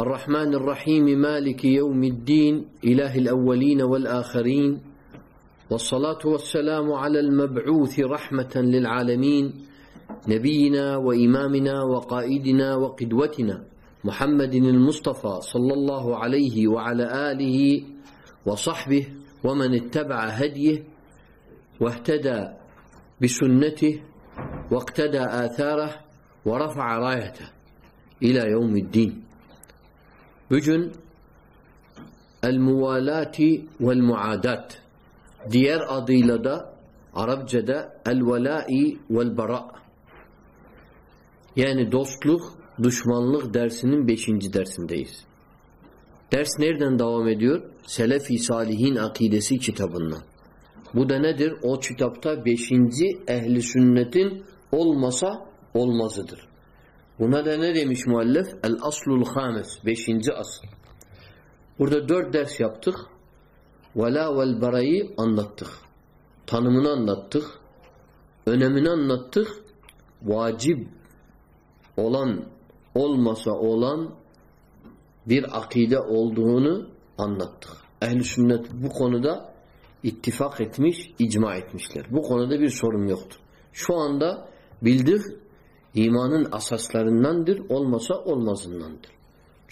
الرحمن الرحيم مالك يوم الدين إله الأولين والآخرين والصلاة والسلام على المبعوث رحمة للعالمين نبينا وإمامنا وقائدنا وقدوتنا محمد المصطفى صلى الله عليه وعلى آله وصحبه ومن اتبع هديه واهتدى بسنته واقتدى آثاره ورفع رايته إلى يوم الدين بجن یعنی دوسل دشمن اُنہ دینی مل اصل الخان زل اردو ولا وائ انکھ تھنما نتخ اینا نطخ واجب اولانسہ اولان برعقیدہ اولدون بخہ اتفاق اتمش اجماع اتم بخون دہ سور شہدہ بل دکھ ایمانصر لڑ نند علمسہ علمہ نندر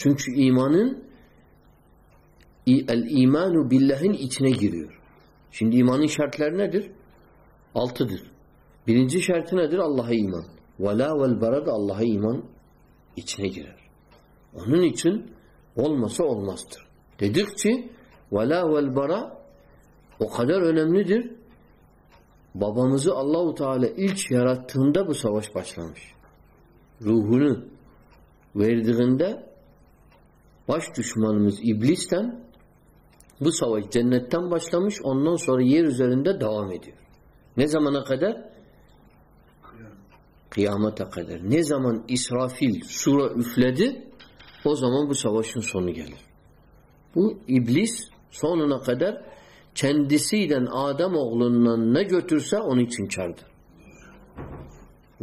چنانی الیمان البلہ یہ گرر ایمانی شرط لرن ادر الطدر بین سی شطر اللہ امان ولابرا تو اللہ امان یہ گرر اون چن عولم سہ علم چی ولا ولبرا اخدا رنم ندر بابا مجھے اللہ تعالی شہر تند سوس پچران روہر دند ابلیسن سوچم دہ میں قدر چند آدمت و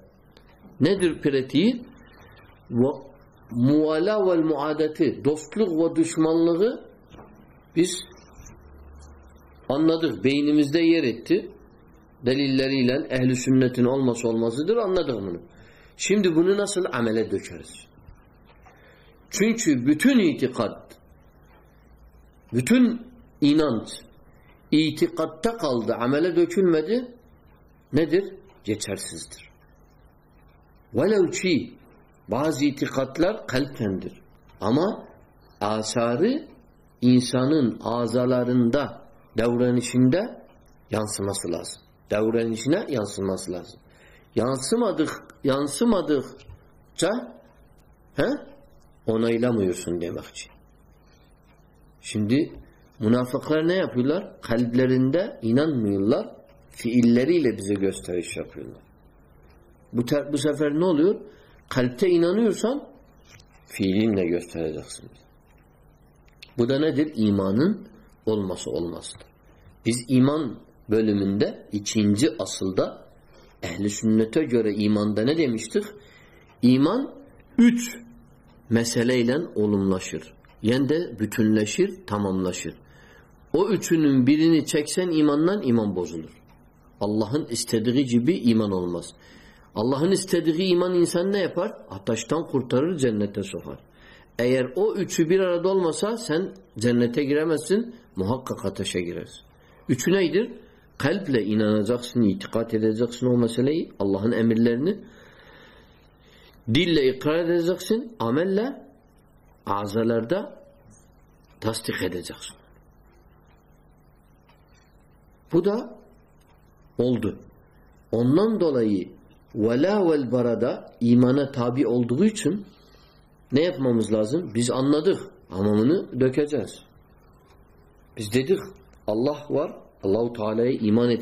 ندر پھرت یہ والا و عادت دست و شمالی دلیل اہل آل ماسٹ ولمس بھون نسل امتر چن چونتھن یہ تقرین اینمس یہ تتہ کل تو امے لے دچھن جست Velev ki bazı itikatlar kalptendir. Ama asarı insanın azalarında devrenişinde yansıması lazım. Devrenişine yansıması lazım. Yansımadık, yansımadıkça he, onaylamıyorsun demek için. Şimdi münafıklar ne yapıyorlar? Kalplerinde inanmıyorlar. Fiilleriyle bize gösteriş yapıyorlar. بھار بار پھیر نول ہو سا پھیل لگ سنہ دل ایمان علمس عولمس اس ایمان بول مندہ یہ چھین جل دہ اہل سر ایمان دنہ دشت ایمان مح سل عولوم نشر یا دے بھون نشر تمام نشر او یہ سیان امان بوزل اللہ ہند اصطی جی بی ایمان علمس اللہ حن دیکھانے کورٹر جنرس ایئر اچھو مسا سن تے گیرا مساکو نہیں در خلپ لے جاساتے مسئلہ اللہ پودا ان دلائی ولا ورادہ ایمانہ تھابی اولدو چھن نیت مجلازم بننا دھ ہم اللہ و تعالیٰ ایمانہ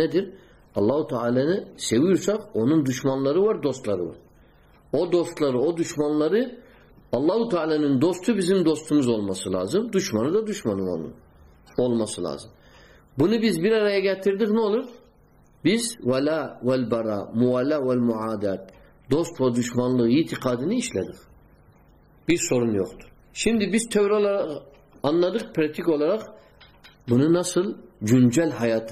ندر اللہ تعالیٰ صاحب اونم دشمن لہ در او درو دونوں اللہ تعالیٰ ظولمہ اعظم دشمن اولمۃ اللہ بو نا مول ول برا م والا ول مو آادات دوست مان لو یہی سو شند ٹور پھون اصل جھنجھل حیات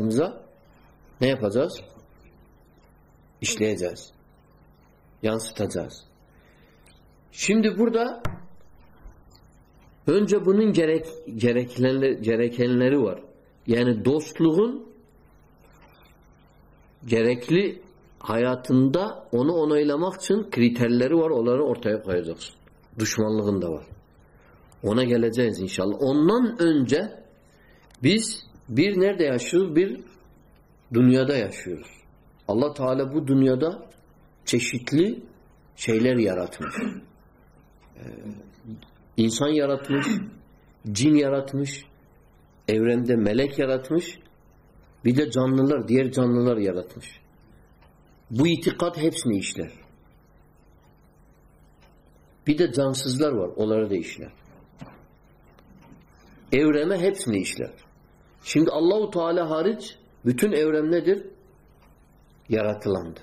شند پور دونوں یعنی دست لوگ جریکلی آیاتندا انٹر ہوا جاؤس دشمن لند اندائی آسوس اللہ تعالی دنیا دا چھتلی شیلیر یعارات جن یار تھرین دے ملیک یا تھمس بیدت جانل دیر جان یارت نش بت ہپس نیشل بید جان سرشل اور ہپس نیشل شند اللہ تعالی حارج و چن ام نت الحمد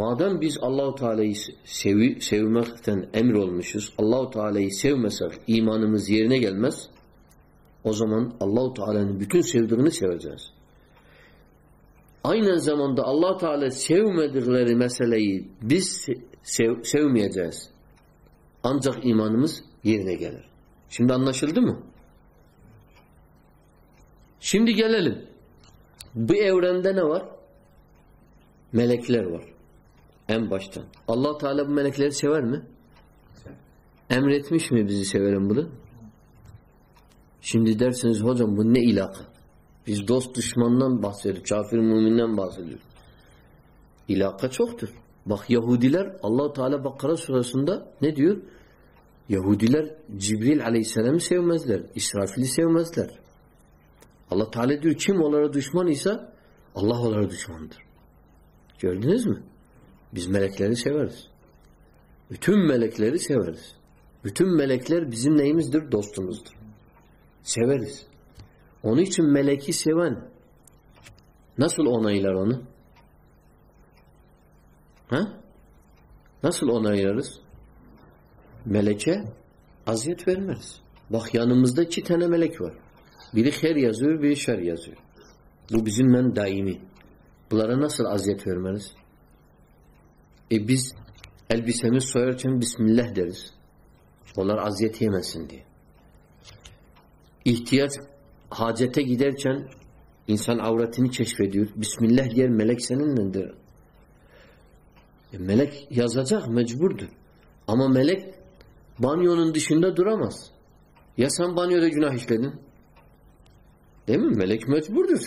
مادم بلّہ تعالی سو مستن امرس اللہ تعالی سو مث ایمان او زمان اللہ تعالی سو دیں سیوز این زمان تو اللہ تعالی سی سلائی سو میا جیس ام ایمانے گیلر شل تو مند گیل اوور ایم بشٹن اللہ تعالی سیور علاقہ نمفر علاقہ چوک تو بخود اللہ تعالیٰ بخر یہود جبریل علیہ السلام سو مزدر اصرافیل سیو مزدور اللہ تعالیٰ دم دشمان عیسا اللہ سیورس اونچی چھ مکھی سوین نسل اونایل نسل اونائیز میل ہے ازیت فرمس بخیانہ مزدہ خیریت شیریازور من دائمی بولنا نسل ازیت ویرمرس ایل بی سی سور لہ درس بول ازیت سن کے حاجت چند انسان آورت سیندر یہ شہرہ دورہ یہ سم باندھ مجھے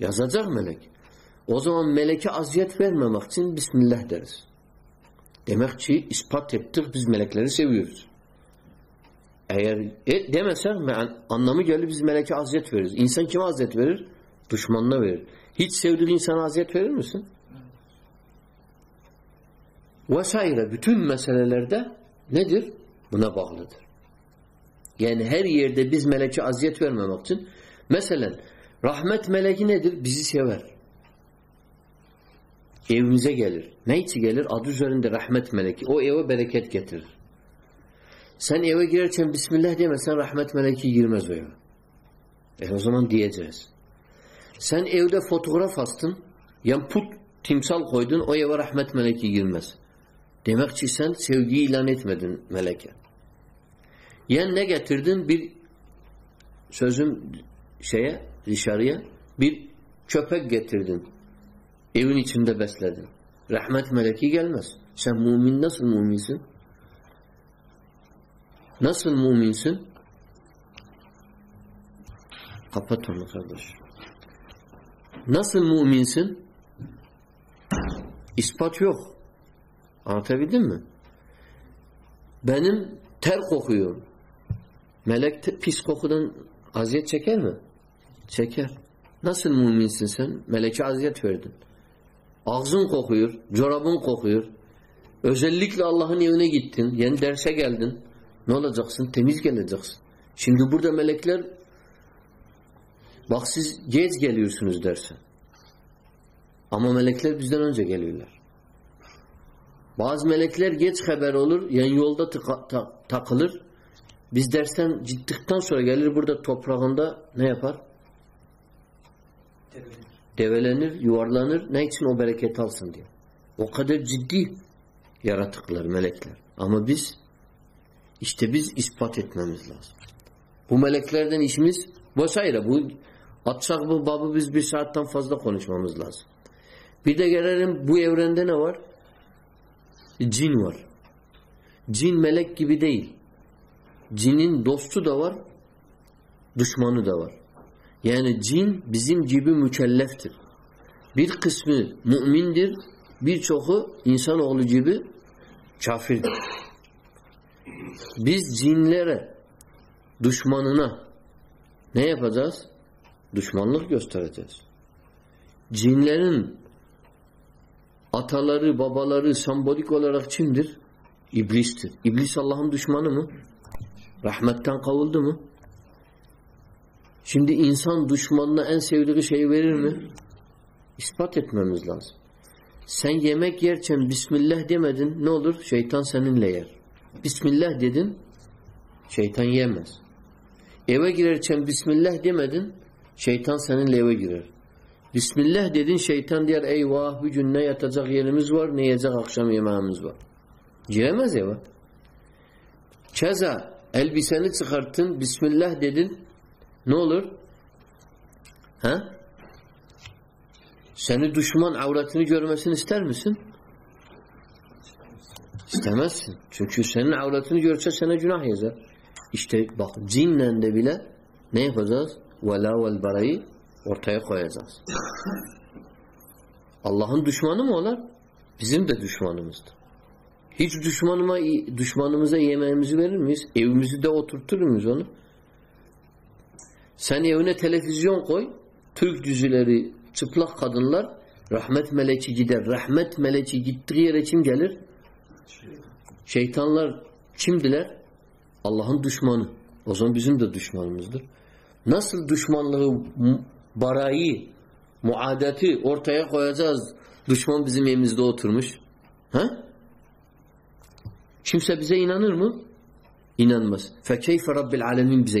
لگ وز وزیت میں مخچنیسپت سیویت دشمن یہ مخچونی رحمتہ نئی چیلر اردو سن فوٹو گرافنگ سال رحمتہ دکھ dışarıya bir köpek getirdin. Evin içinde besledin. Rahmet meleki gelmez. Sen mumin nasıl muminsin? Nasıl muminsin? Kapat onu kardeş. Nasıl muminsin? İspat yok. Anlatabildim mi? Benim ter kokuyor. Melek te pis kokudan aziyet çeker mi? نہ آج باک ہو گیت یہ درسے گیلدین تھے سنگو بردا ملک یہ سنچ درسن آما میل سے باز ملک لبر یہاں جتنا گیلر بڑھتا تھوپ فرق نہیں پر میلیکل پیتے جنور جین مدے جنی دست دسمان جتلر درست اللہ دشمان د شسان دشمنہ این سی اس پات سی میں بسم اللہ دن شیطھان سن لسمہ اللہ دے دین شیتھن یہ بسم اللہ دن شیطھان سن لر بسم اللہ دے دین شیطھن دیر اے واہج نیتھ و نئی اقشمہ یہ وا چھ سا سل بسم اللہ دے دن نول سینی دشمن اور سرمہ سر سن سین اور سینا ولبل اللہ دشمانہ مول زندہ دشمانوں یہ دشمن دشمنوں سنی ہوئی تھد لر رحمت مل چیز رحمت مل چیتری چم جل چیت لر چم دل اللہ دشمان اس نسل دشمن لو بڑائی مو عادت اور دشمن بجے امس درمش ہاں چم سا بزے اینانس فیچھ فراف بالعالمی بزے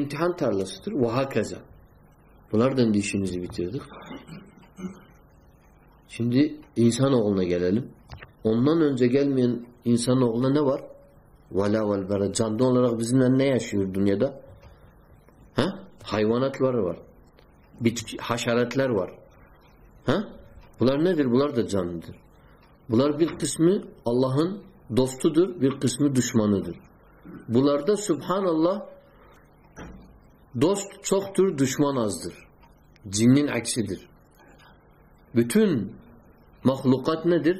امتحان تھر لاحق بلردن سنجید اِنسان اول گیل عمل سے دنیا دہ حائیوان شارورن بلردم اللہ دوست بال قسمہ دشمانوں دلرد سبحان اللہ دوست سوخم ازدر جنگن اک صدر بتوین مخلقات ندر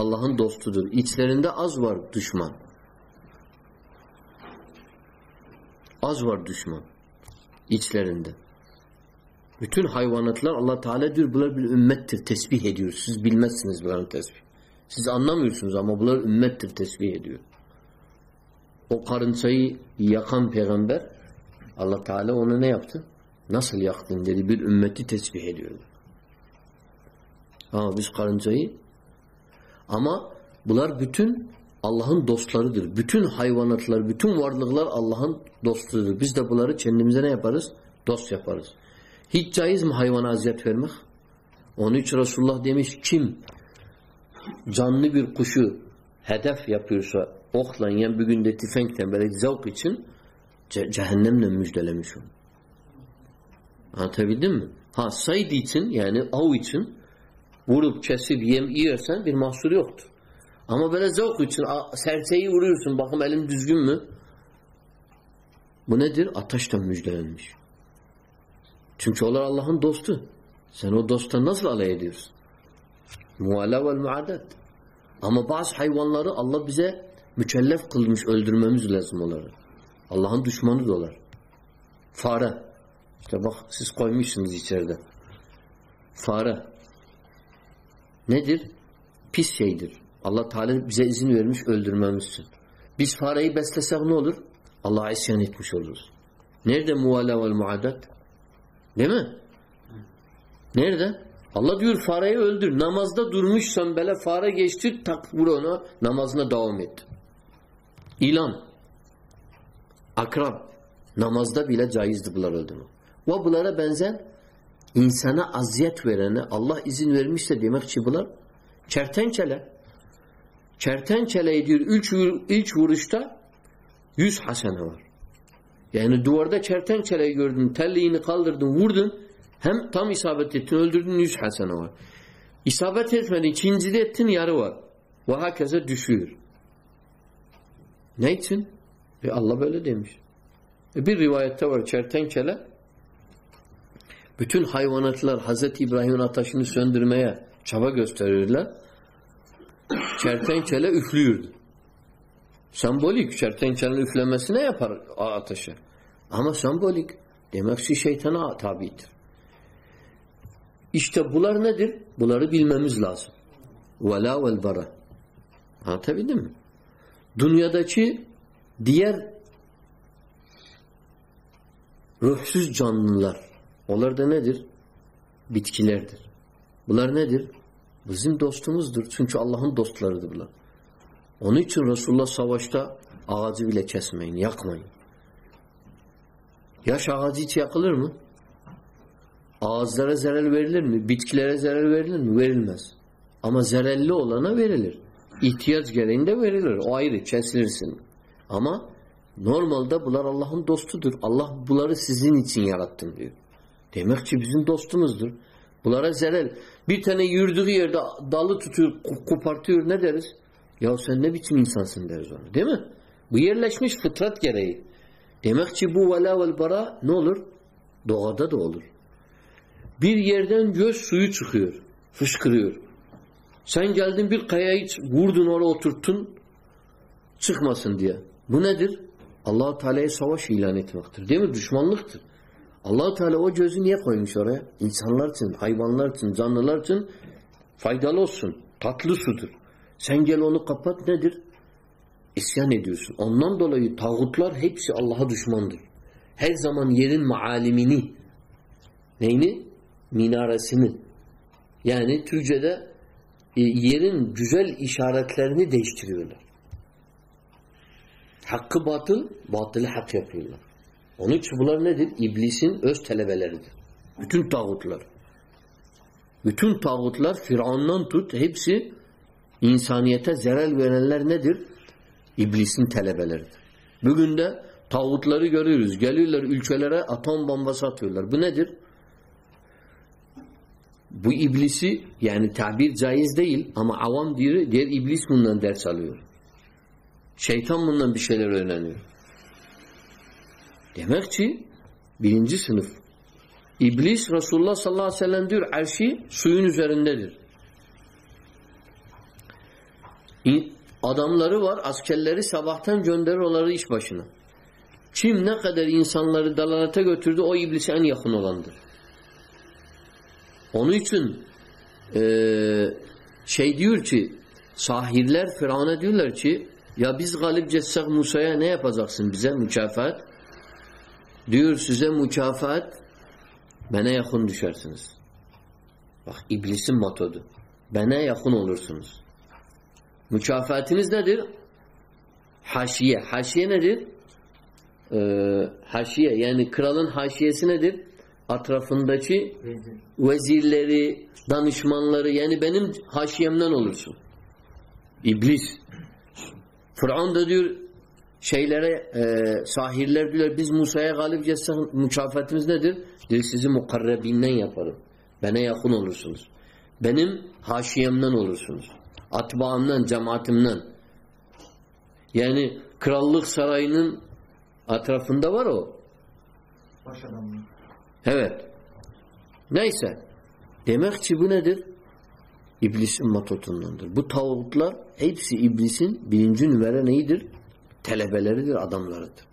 اللہ دوست یہ ازور دشمن ازور دشمان یہ بتوین اللہ تعالیٰ اوکھار سی یخن پھیندر اللہ تعالیٰ اونچے نسلی ہاں بچی اما بلر بٹوین اللہ درد بٹوئن ہائی وان اتل بٹن واڈنگ لار اللہ دس دف بل چینس دس یا پارس یہ چاہیے اونچا رس اللہ دھی جانب کشیف یا پھر سا اوکھل یا زوکن جہنم ڈل اب دا سن اوت ٹھن اوڑ چھ سب یہ سروتھ اما بلکہ منہ دل اتھ ڈلیم چم چلے اللہ دوست دستن نسل اللہ دس مو الا عادت اما باس ہائی ون لر اللہ بزیر مجھے لفت اللہ ہشمان دولہ فرح چبا سن سر دہ فارغر فیصح اللہ تعالی سر علم ساری بس لس نول اللہ آئی سنت مشرق نیر دے مولہ وال معادتہ اللہ فاری علد نماز دہ درمشمل فارغ پور نمازنا دو میت عیلم اخرب نماز دب عیل جایز و بلڈہ اینس نزیت ورینہ اللہ عزد چیرتھ چلے چلے حسن ہو یا دور دہ چیر تنگ چلے تھل کھل درد وم حسابت حسن ہوسابت چھینزین یار وقت نئے چن اللہ دے روایت چلے بچن ہائے حضرت ابراہیم اتشن سندر چلے سنبول چیٹ چل افلیات اما سنبول بلر نلر ولبر دنیا دہچی رس ماہ یقم گلینڈ اما نور مل دہ بلر اللہ دست اللہ بلرس دکھ چبز مز بلرس زدر دل کپڑے ندرس یہ سین چینی سا ماڈ لشم پترت کہ بو و نول دہ دولر سوکھ سکری سانے جلدی گر دن چکھ ما سہ بھ نظر اللہ تعالی سوا شیلان اللہ تعالیٰ انسان لڑ سن حیبان لڑ سن زن لڑ سن فلو سن تھت لو ستھر سنجلون ندر اسلوت لوہور سی اللہ دشمن دیر زمان یرین مینارس میں یعنی ترجہ اشارت لرنی دشتر ہک باتل بات لکھے چھپلار ٹوٹل ٹو اٹھ لڑ ٹھے ٹو اٹھلر بمبا ساتھ نظر جائز دل ہم آوام سال ہو آج کے سب آٹھ بشنا چھمنا دالارنچی سہلنا درچی ہاش ندر حاشیا ندر اتر دچیر لرے سنس فرہن ندی شاہی لڑے ساحل لڑی لڑبیس مسایہ مشافت نیت دل سے مقرر بین یقن اولو سنس باشی علوس اطبا جماعت یعنی سر اطراف نہیں سر تمہ چت İblisin matotundandır. Bu tağutlar hepsi iblisin birinci numara neyidir? Telebeleridir, adamlarıdır.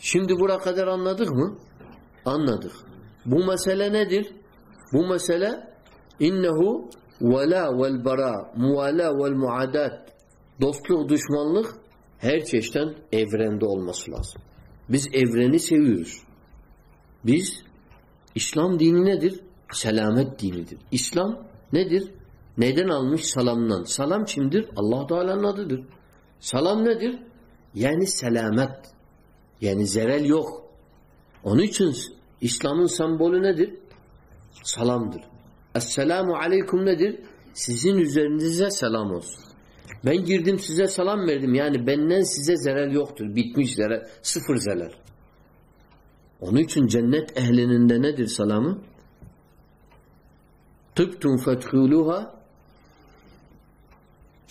Şimdi bura kadar anladık mı? Anladık. Bu mesele nedir? Bu mesele innehu vela vel bara muvalâ vel muadat dostluk, düşmanlık her çeşitten evrende olması lazım. Biz evreni seviyoruz. Biz İslam dini nedir? سلامت دین اسلام ندر نید آ سلام سلام دعالی سلام ند یعنی سلامت یعنی ذریعہ یوخ اون چھ اسلام ال سنبول ندلام علیکم ندر سر سلام بین گرد سلام ذرع یوخم صفر ذلر اونی چھ جنت اہل سلامت تو فیولوا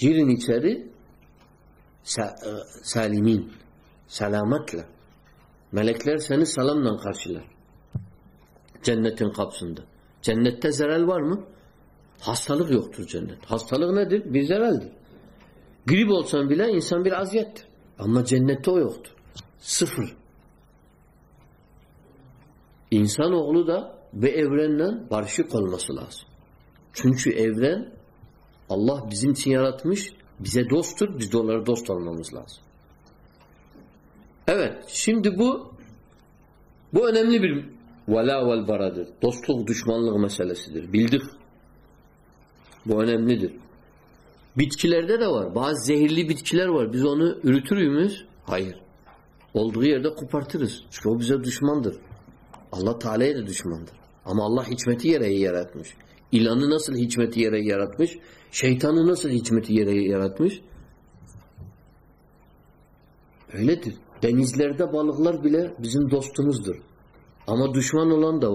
جن سر سال سلامت سر سلام نا خاصل چند قابسہ چند تھے زرال بڑوں ہاستل ہاسپلک نل گری بول سما انسان بلاس گما جنتر انسان وغیرہ نا برش قلمہ سلح چنش اور اللہ بن سات مش بے دوست بول دوست سم دم نیبر ولا و برادر دوست دشمن لحمد بنام نبر بلیر دے دا بہت زہریلی بلیر ہائر کپر تھرس چو با دشمند اللہ تعالی دشماندر ام اللہ ہر اتنا ایلا نسل ہتر اردو شیتھانہ نسل ہتھ یار دا بالکل بجے دست امر دشمان الحمدچ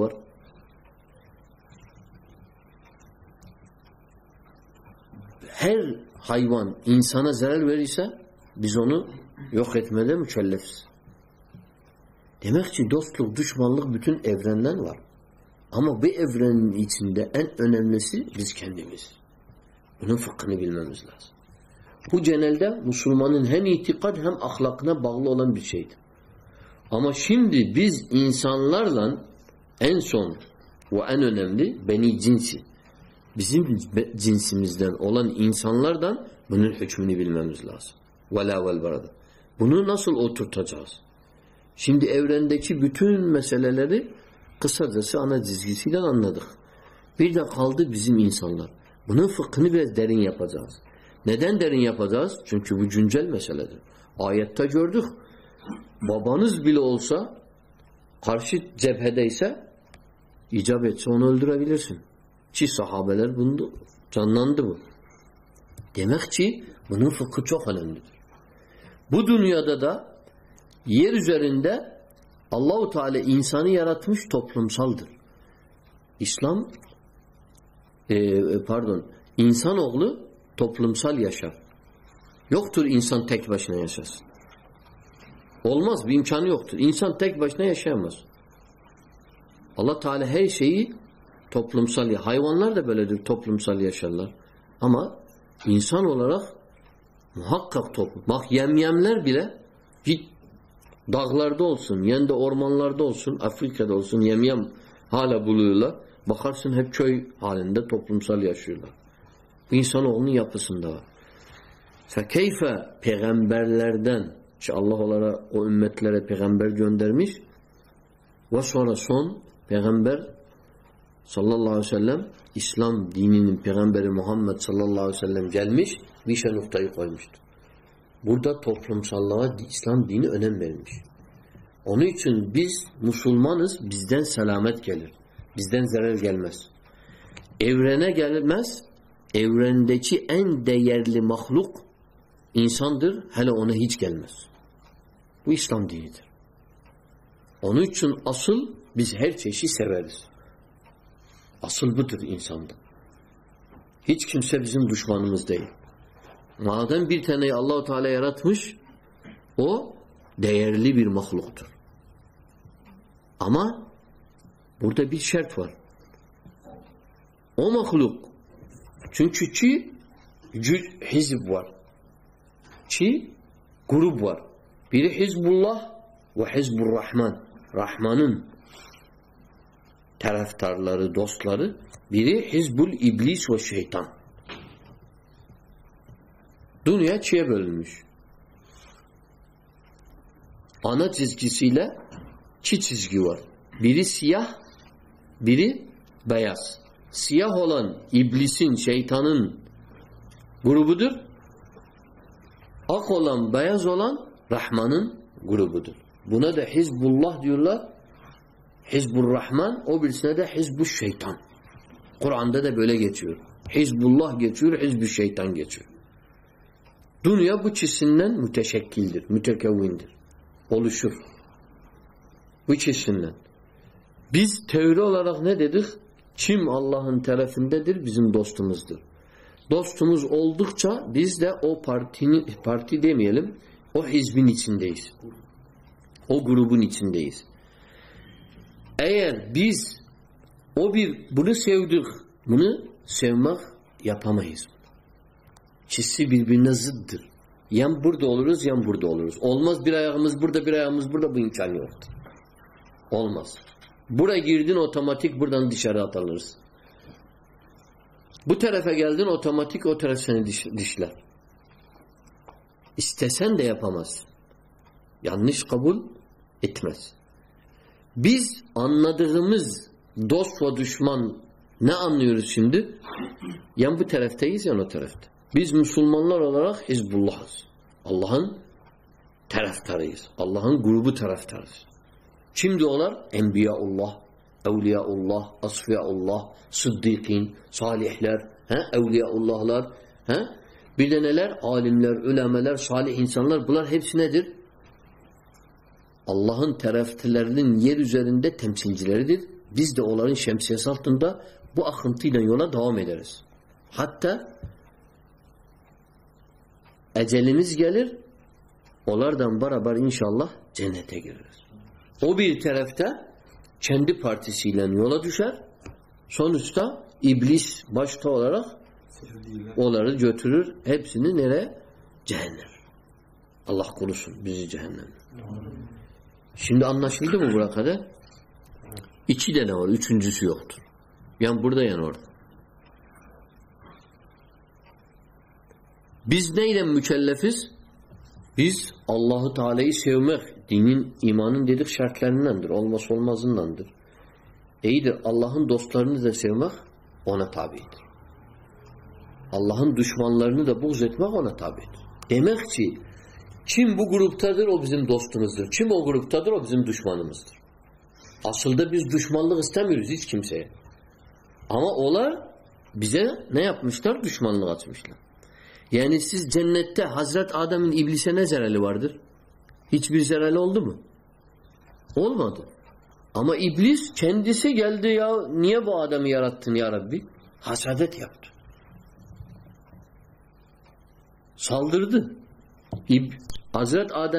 لوگ دشمان لوگ ہمہ بن سیونس مسلمان بچی ہمہ لرد نسل اوتھو تھوچاس Kısacası ana çizgisiyle anladık. Bir de kaldı bizim insanlar. Bunun fıkhını biraz derin yapacağız. Neden derin yapacağız? Çünkü bu güncel meseledir. Ayette gördük. Babanız bile olsa karşı cephedeyse icap etse onu öldürebilirsin. Ki sahabeler bunu canlandı bu. Demek ki bunun fıkhı çok önemlidir. Bu dünyada da yer üzerinde اللہ تعالی انسانی یار تر ٹوپ لمسال اسلام انسان وغل تھوپ لمسالیہ شخت انسان تھک بچنا انسان انسان تھک بچنا ہے مس اللہ تعالی ہے ہما انسان والام یام ل داغلر دول سمند عورم اللہ دول سم افریقہ سم حالب اللہ بخار سنچہ دہی پیغمبر پیغمبر جو سن سون پیغمبر صلی اللہ علیہ وسلم اسلام دین پیغمبر محمد صلی اللہ علیہ وسلم جلمش نشان بوڑھا توک الم صاحب اللہ اسلام دین اونچ مسلمان سلامت بزدین گیلس ایور گلس ایور مخلوق ار ہلو اوچ گیلمس اِسلام دینی تر اونچ اصل بزی سرویر اصل برچ کے سر دشمان مزے ماتم بتنائی اللہ تعالی رتھ او دلی بیر مخلوتر اما بھیر شیٹور او مخلوق چونچی حزب وری غروب وزب اللہ و حزب الرحمن رحمان ترفتار لر در بیر ہزب البلی سوشی تم دونیا نشیل چھوڑ بیر سیاح بیاس سیاح ہولان یہ شی تھان غروب اخلا بیاس وولان رحمان حسب اللہ حسب الرحمانس بو شیتان حسب اللہ یہ شیچر دونوا بچھنس چیمز بن سیو دکھ بھنس مخ یا پامہ حس اوتھما بتائیں گی اوتھو ماٹک اوتھرم قبول دس فو دشمان ندھر اللہ عل غروب شمول امبیا اولیا اللہ اصفی اولیا اینس گلر اولر دم برابر ان شاء اللہ جین او بیڈ پارتی سیلینسار سنستاس بچتا اللہ خدے یہ سو تر یہاں بڑا بز نظ اللہ تعالی سی میمان دید شٹلین ندر اللہ سخ اونت عابیت اللہ دشمن لڑنے دبتم بہ گڑوتر ابزم دن بہ غروفتر ابزم دشمن مزید اصل دشمن چم سہ او اولا نئی دشمن حضرت آدمت حضرت عدم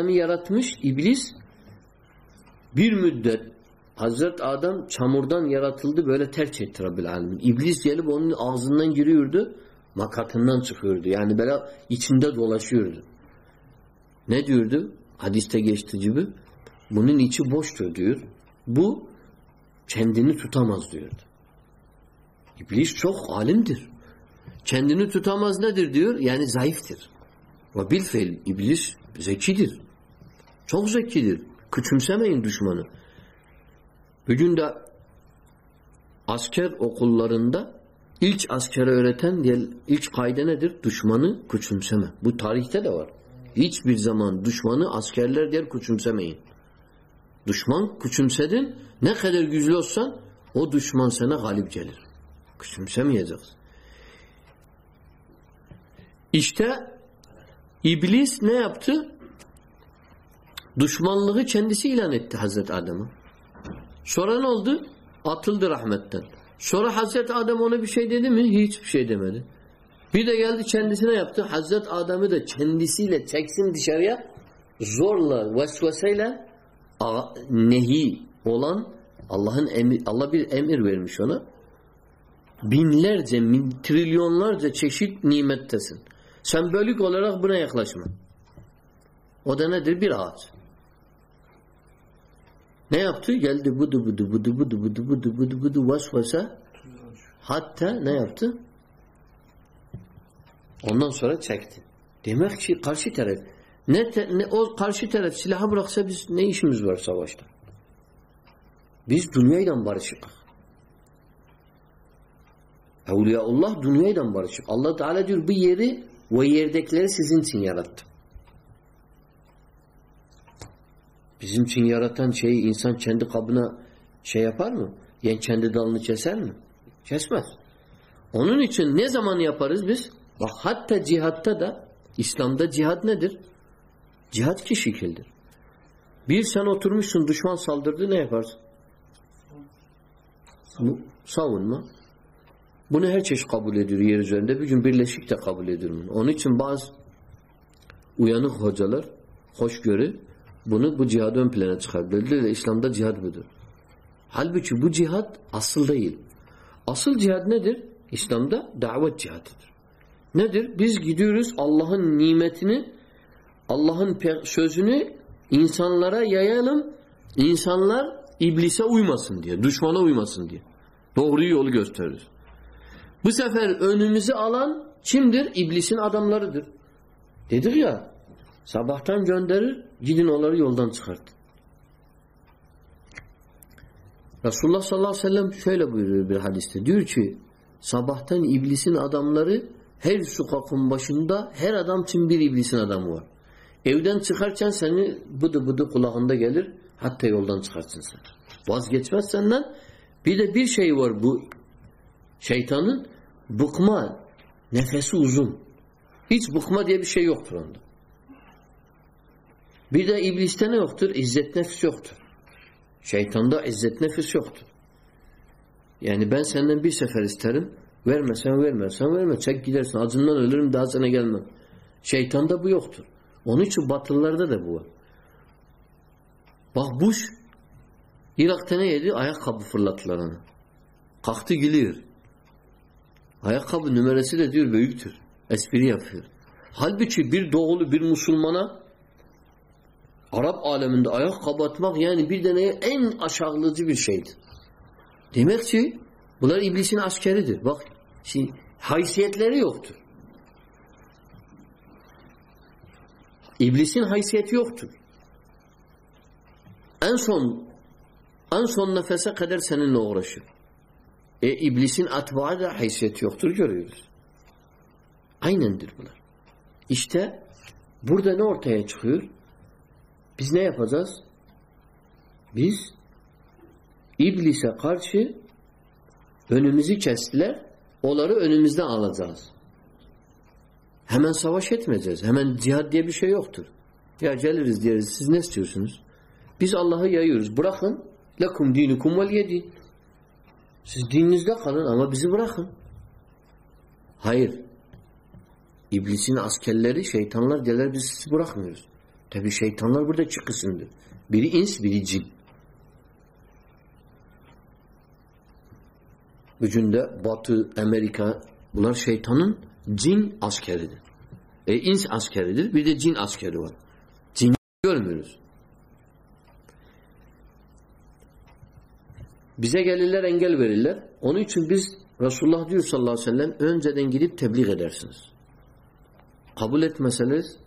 یار حضرت آدم چھمردان مختہ نا سردی یعنی یہ چند شرد ندی تہگی مونچ بشتر بو چھین چوتھا مزر یہ پلیز چوک حالم تر چھین دوتہ مزا نظر یعنی زائف تیر یہ پلیس زچی دیر چوک زچی در کھچم سیا دشمن بھی دن دہ اس حید غالب دشمن لگ چند سیلان حضرت عدم Soren if Abdul al Durr Ahmad تن سرا حضرت عدم و شیل حضرت نیمت سمبول بنائی اللہ تربیے بس چھارتھن چھ اچھے قبل چھ یا پہ یا چند دل چھ سن چھ نظم یا پار بس بہت تھ جہاد اِسلام دہ جہاد ندر جہاد کشیل سنو سن دشمان سالدر تو سا وا بدھ قبول قبول اونچم باز او این حوظل خوش گرے وادہ اسلام دہد بدر حلباد اصل اصل ندر اِسلام دہ دعوت جہاد ندر بیس گروس اللہ نی مت نے اللہ سوزون اڑا یہ عالم چم در ابلی سن عطم لڑا سباہن جولر صلاحم سباہر باندا ہیر آدم چمبیر بکمد ازوم عزت نیوخت شاہی عزت نیوخت یہ مسلمانہ Arap aleminde ayak kabartmak yani bir deneye en aşağılıcı bir şeydi. Demek ki bunlar iblisin askeridir. Bak şimdi haysiyetleri yoktur. İblisin haysiyeti yoktur. En son en son nefese kadar seninle uğraşır. E iblisin atbaa da haysiyeti yoktur görüyoruz. Aynendir bunlar. İşte burada ne ortaya çıkıyor? حفاظ بیس لو رونیس دا اللہ حمان سوا شیت میچزر دی نکم والا رکھن higher ابلی سن آس کھیل شہد براک Tabi şeytanlar burada çıkısındı. Biri ins, biri cin. Gücünde Batı, Amerika, bunlar şeytanın cin askeridir. E ins askeridir, bir de cin askeri var. Cin görmüyoruz. Bize gelirler, engel verirler. Onun için biz, Resulullah diyor sallallahu aleyhi ve sellem, önceden gidip tebliğ edersiniz. Kabul etmeseniz,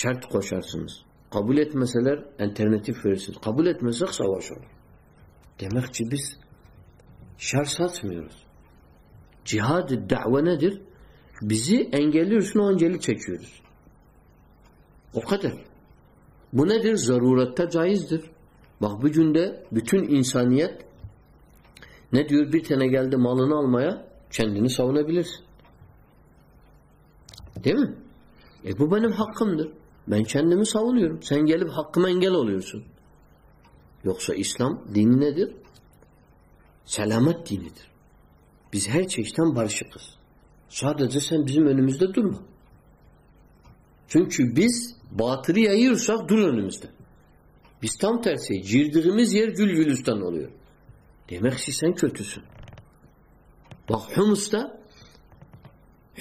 شرط کو شا س قبولیت مسلرچی قبولیت منسوخ چبز شرط جہادی در ضرورت تھا جائز در بحبوج بتن انسانیت ن تور بھی چینا گیل تو ملنا نال مایا چھن دولس بند حقم دھر مانچان سا سنگیل حق منگیلونی سوکھ سا اسلام دین سلامت دینی بزار سے اشتام برشق سہ درس دہ دس باتری سخ دہ بام ترسے سنستہ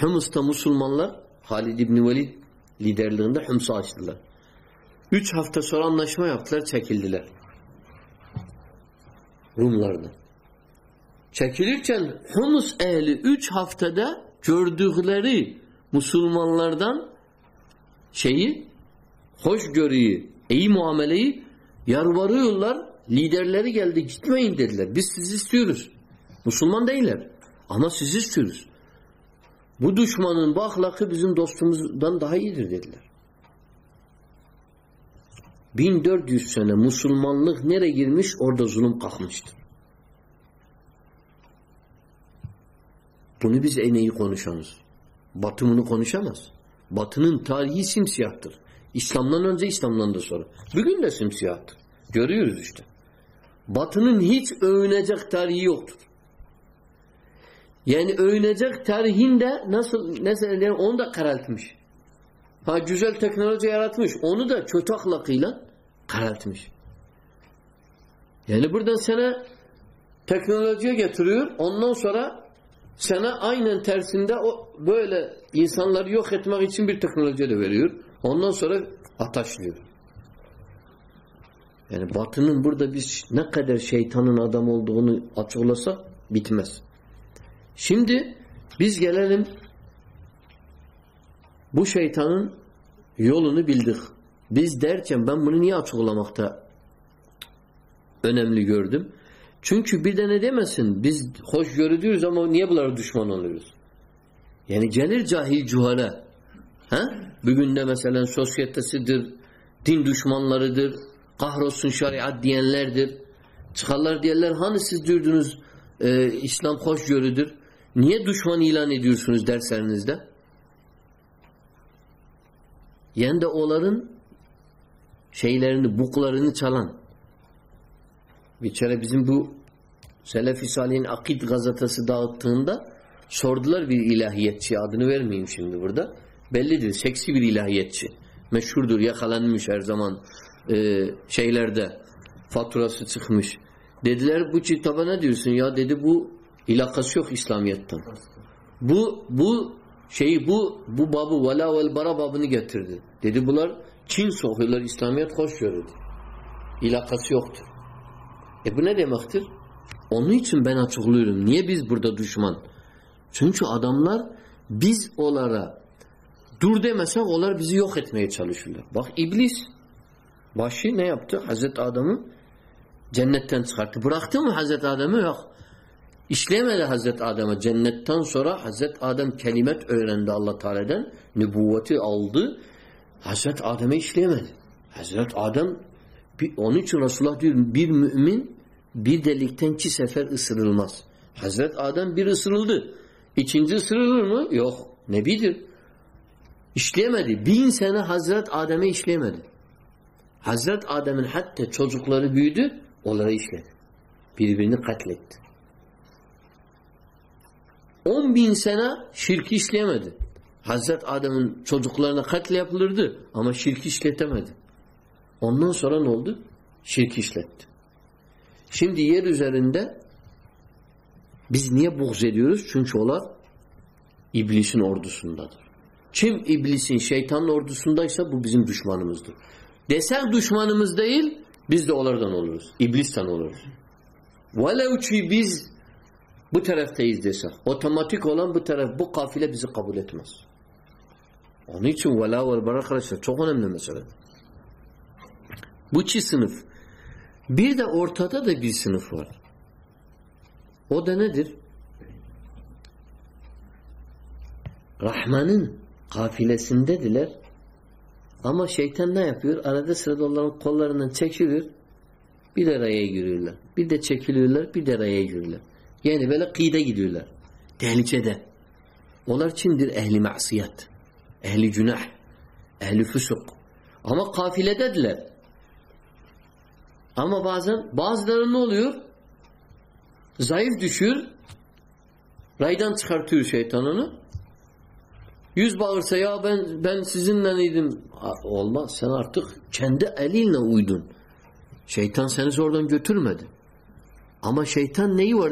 ہیمستہ مسلمان لگ حالبن لیمسا ہفتہ سرش ہفتہ چیکل ہفتہ دہ چور در مسلمان لرد ہوش جی ایامل مسلمان دہی لرم سورسٹ بدھشمان بہ لاکھ عیدل در دسلمان لکھ نش اور ظلم کھمشت پن بز این قونی شام بتن قونی شام بتن تھر یہ سم سیاخت اسلام سیاختر بتنیو یعنی تھر ہی او خراب مش جی ٹیکنالوجی عرا مش او چھوٹ لقی خراب مش یعنی بڑھ دن ٹیکنالوجی تھری اونو سرا سنہ آین تھر سندہ لگ ٹیکنالوجی او سرا اتنا شروع نئی تھنو نا بتمس سمدے بسائی تھا لو نل دیر چینتا چون چھونے در نیا دشمان تین دشمان لردر لرد اسلام خوشردر نیے دشمن یونی دولر شاہیل بکل چھلفو سیلف اس والین عقید غزل جینٹ بو رکھتے حضرت حضرتم سورا حضرت حضرت حضرت شرکیش لیمد حضرت عادمہ خط لرد اما شرکی شل عم س شرکی شل چم دہ بیس چم شولر ابلی سن اردو سندر چم ابل سیتھان اردو سند دشمان دسا دشمان ابلس رحمان کام پیڑ چیکل چیت اولر چھ دل اہل مس اہل جنا اہل فسق اما خافی لت اما باز باض دول زائر تو شر ریتان سیاب چند علی نیتان سنسو تھ آم شہ نہیں اور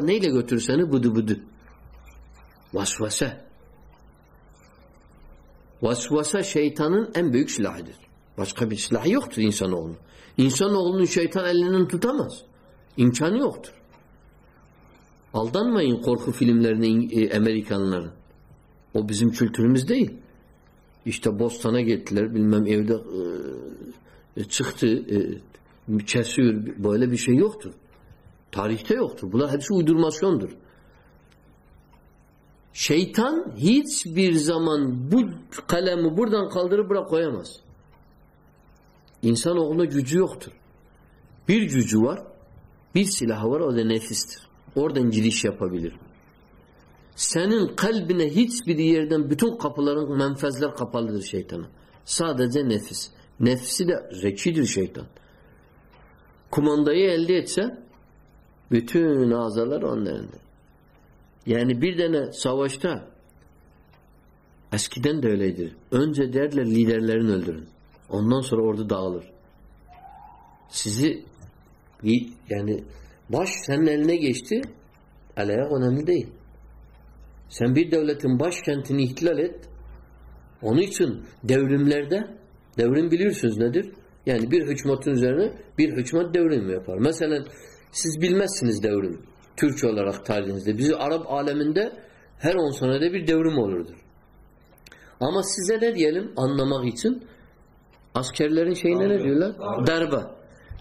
Tarihte yoktur. Bunlar hepsi uydurmasyondur. Şeytan hiçbir zaman bu kalemi buradan kaldırıp bırak koyamaz. İnsan oğluna gücü yoktur. Bir gücü var, bir silahı var o da nefistir. Oradan giriş yapabilir. Senin kalbine hiçbir yerden bütün kapıların menfezler kapalıdır şeytana. Sadece nefis. Nefsi de zekidir şeytan. Kumandayı elde etse یعنی سو اسٹاسن در Z بشانے اللہ سم بیولہ تھنلر سُن دےم لڑ دیں دےڑیم بل سوزن در یعنی بیچ مت بیچ مت دےم پہ siz bilmezsiniz devrim. Türkçe olarak tarihinizde. Bizi Arap aleminde her on senede bir devrim olurdu. Ama size ne diyelim anlamak için askerlerin şeyine ne diyorlar? Abi. Darba.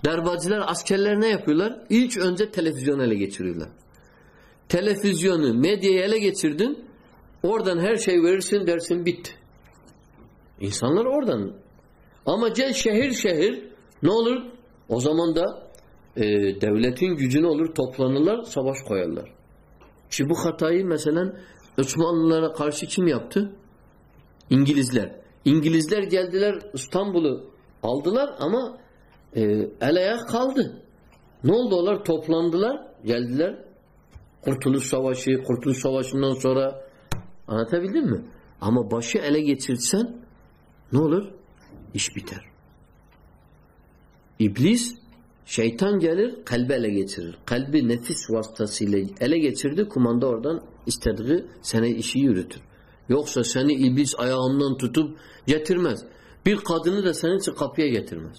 Darbacılar askerler ne yapıyorlar? İlk önce televizyon ele geçiriyorlar. Televizyonu, medyayı ele geçirdin oradan her şey verirsin dersin bitti. İnsanlar oradan. Ama gel şehir şehir ne olur? O zaman da e, devletin gücüne olur toplanırlar savaş koyarlar. Şimdi bu hatayı mesela Osmanlılara karşı kim yaptı? İngilizler. İngilizler geldiler İstanbul'u aldılar ama e, el ayak kaldı. Ne oldu onlar? Toplandılar, geldiler. Kurtuluş Savaşı, Kurtuluş Savaşı'ndan sonra anlatabildim mi? Ama başı ele geçirsen ne olur? İş biter. İblis Şeytan gelir, kalbi ele geçirir. Kalbi nefis vasıtasıyla ele geçirdi, kumanda oradan istediği sana işi yürütür. Yoksa seni iblis ayağından tutup getirmez. Bir kadını da senin için kapıya getirmez.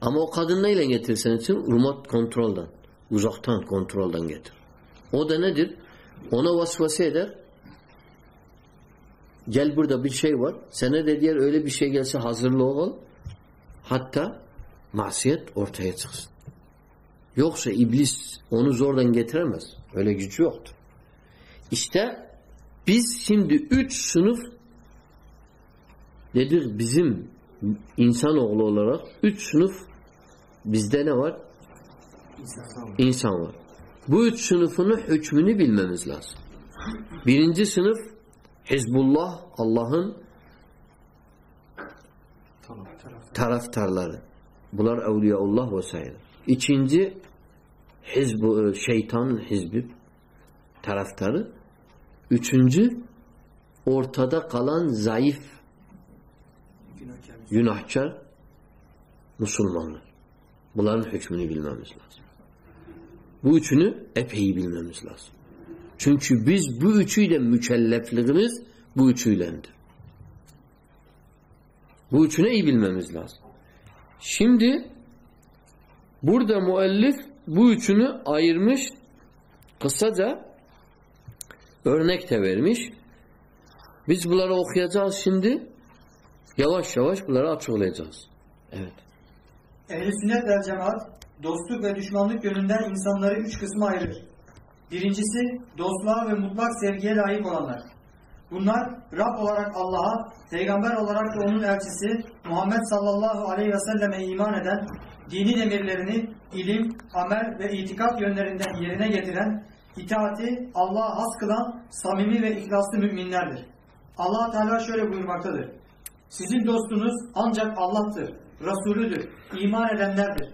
Ama o kadın neyle getir senin için? Rumat kontroldan, uzaktan kontroldan getir. O da nedir? Ona vasıfası eder. Gel burada bir şey var. Sana de diğer öyle bir şey gelse hazırlı ol. Hatta زور دیں گے تھرس سنفم انسان سنف بزدین صنف حزب اللہ اللہ تھرف ٹر بلار اول اللہ حسین یہ چھ حزب شیتان حزبت ٹھڑ تھر یہ قلان زائف یونچر مسلمان بولان حچم عب الس بوتھ اف عید الحمد لف بوتھ بوتھنے عیب الم اضلاح سجاش بلر شند یوش شوش بلر اف سول Bunlar Rab olarak Allah'a, peygamber olarak da onun elçisi Muhammed sallallahu aleyhi ve selleme iman eden, dinin emirlerini ilim, amel ve itikat yönlerinden yerine getiren, itaati Allah'a has kılan samimi ve ihlaslı müminlerdir. allah Teala şöyle buyurmaktadır. Sizin dostunuz ancak Allah'tır, Resulüdür, iman edenlerdir.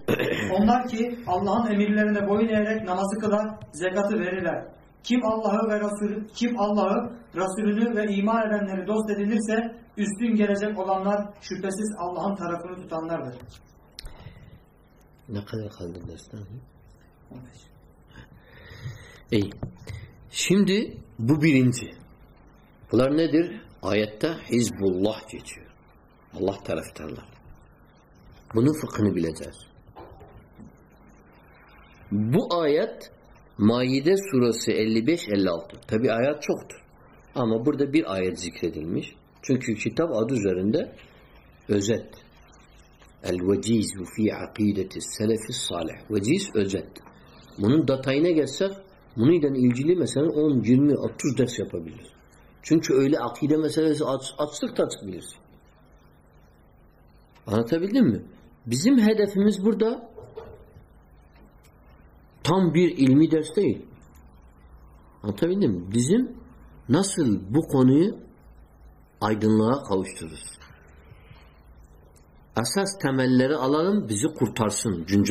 Onlar ki Allah'ın emirlerine boyun eğerek namazı kılar, zekatı verirler. Kim Allah'ı ve Resulü, kim Allah'ı, Resulünü ve iman edenleri dost edinirse üstün gelecek olanlar şüphesiz Allah'ın tarafını tutanlardır. Ne kadar kaldı destan? İyi. Şimdi bu birinci. Bunlar nedir? Ayette Hizbullah geçiyor. Allah taraftarlar. Bunun fıkhını bileceğiz. Bu ayet Maide suresi 55-56. Tabi ayet çoktur. Ama burada bir ayet zikredilmiş. Çünkü kitap adı üzerinde özet. El-vecizu fi akideti selefi salih. Veciz özet. Bunun datayına geçsek bununla ilgili mesela 10-20-30 ders yapabiliriz. Çünkü öyle akide meselesi aç, açsık da açabiliriz. Anlatabildim mi? Bizim hedefimiz burada تھم بیر عم نئی اللہ کورٹار سن جین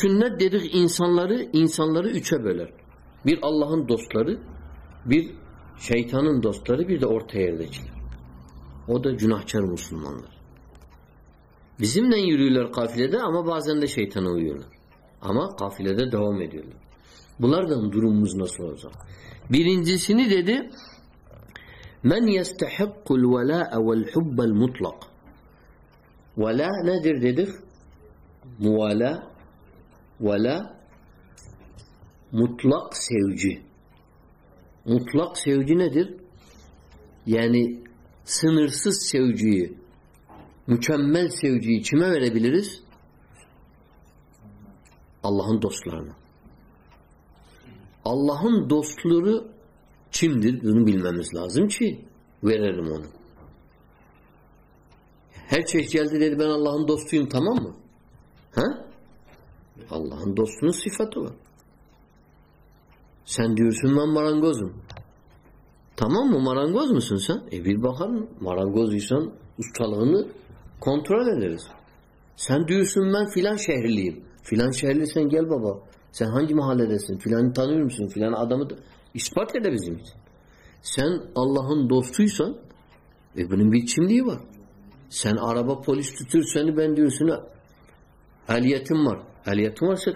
سنسان لر انسان لڑ اللہ دست لر be شاہی خان دست لر دا ارتھ ہے والا نی دکلک سیو جی نظر یعنی سو جی سو جیسل اللہ دل بل مجھ لازم اللہ دن تھمام اللہ دس صفت سندی سما مان غزم تمام مارانگوز میں سن سا بخار مارانگوز میں فی الحال شہری فی الحال شہری سن گیل بابا سہ ہنج محل سم فی الحان تنوع سم فی الحال عظمت اسپات کی سین اللہ دوستی سنبی سم نیور سین عربا پولس میں علی تم علیت پولس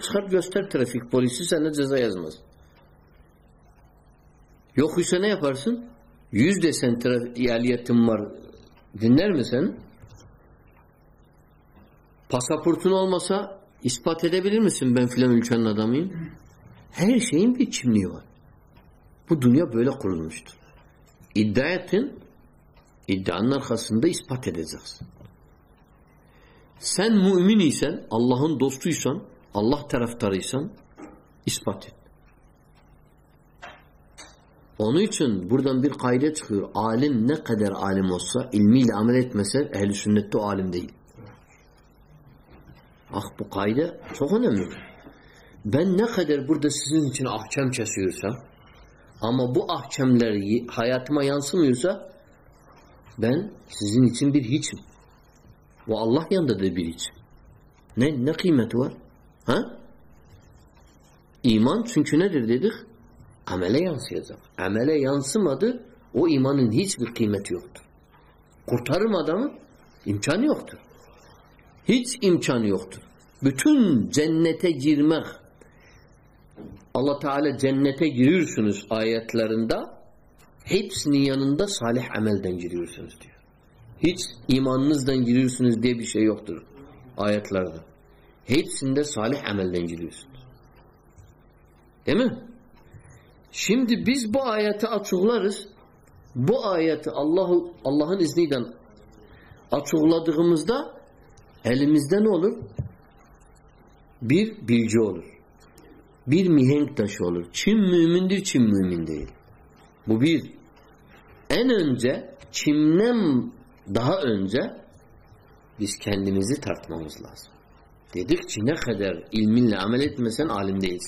مس یہ سن سین سینس نال مسا شیئن پنیا بول رہا سین سن اللہ دوستار ہی سن اسپات اون چھ بردمت عالم عالم عالم دھ باہر بہ اخمایہ ایمان سنگھ مد او ایمانچ قیمت مدمان یوختر آیت لڑا سنی جنس ایمان سنس دے آیت لڑا سند شم دیا if شغلس بیات Allah Allah عصنی then if شغل دہ علمی دن اولر بیر بیجول بیر مہینک دہشی دبیر این ان ذہن دہ ان ذہن درتن سلس تک خدر عالم دس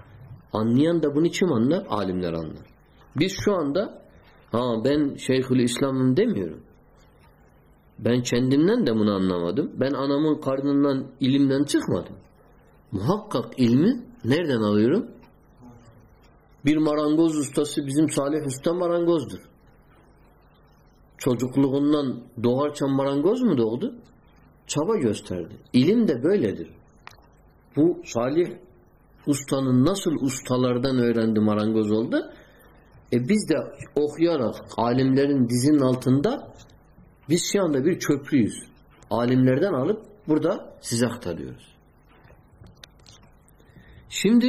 ان دا عالم دراندہ بس اندر ہاں بین شیخ الاسلام دم بین چند اندم بین اندم محقق علم بر مرانگوزم سالم اس طمر چوچ لم مرانگوزم علم سال استان نسل اسنگول عالم بردا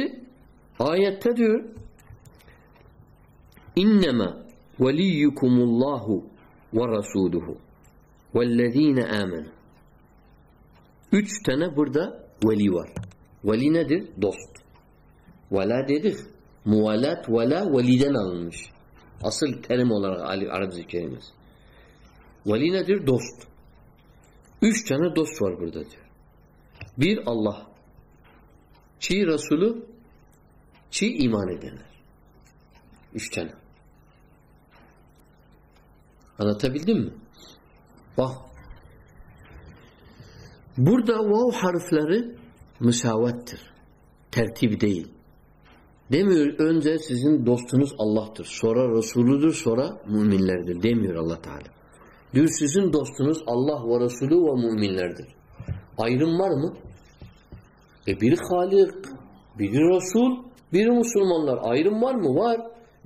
دند آیت مل ورسودہ ولی ن والا دے دے مولا ولیدان ولی نہ چیمان دینا تھا بردا و مساواتی بھی Demiyor önce sizin dostunuz Allah'tır. Sonra Resuludur, sonra müminlerdir demiyor Allah Teala. Diyor sizin dostunuz Allah ve Resulü ve müminlerdir. Ayrım var mı? E biri Halik, biri Resul, biri Müslümanlar. Ayrım var mı? Var.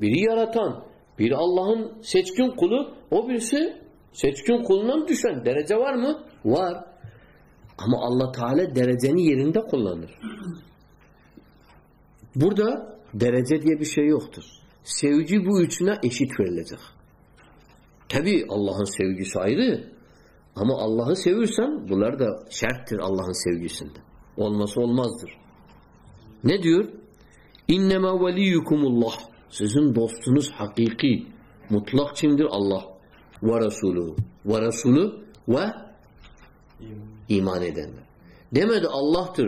Biri yaratan, biri Allah'ın seçkin kulu, o birisi seçkin kulundan düşen. Derece var mı? Var. Ama Allah Teala dereceni yerinde kullanır. بوڑ دا درج شیوخر save جی بوجھ چاہیے اللہ savvy شاید ہم لڑ اللہ سیویور انی یقم اللہ سن دونس حقیقی اللہ و رسول و رسول و ایمان اللہ تر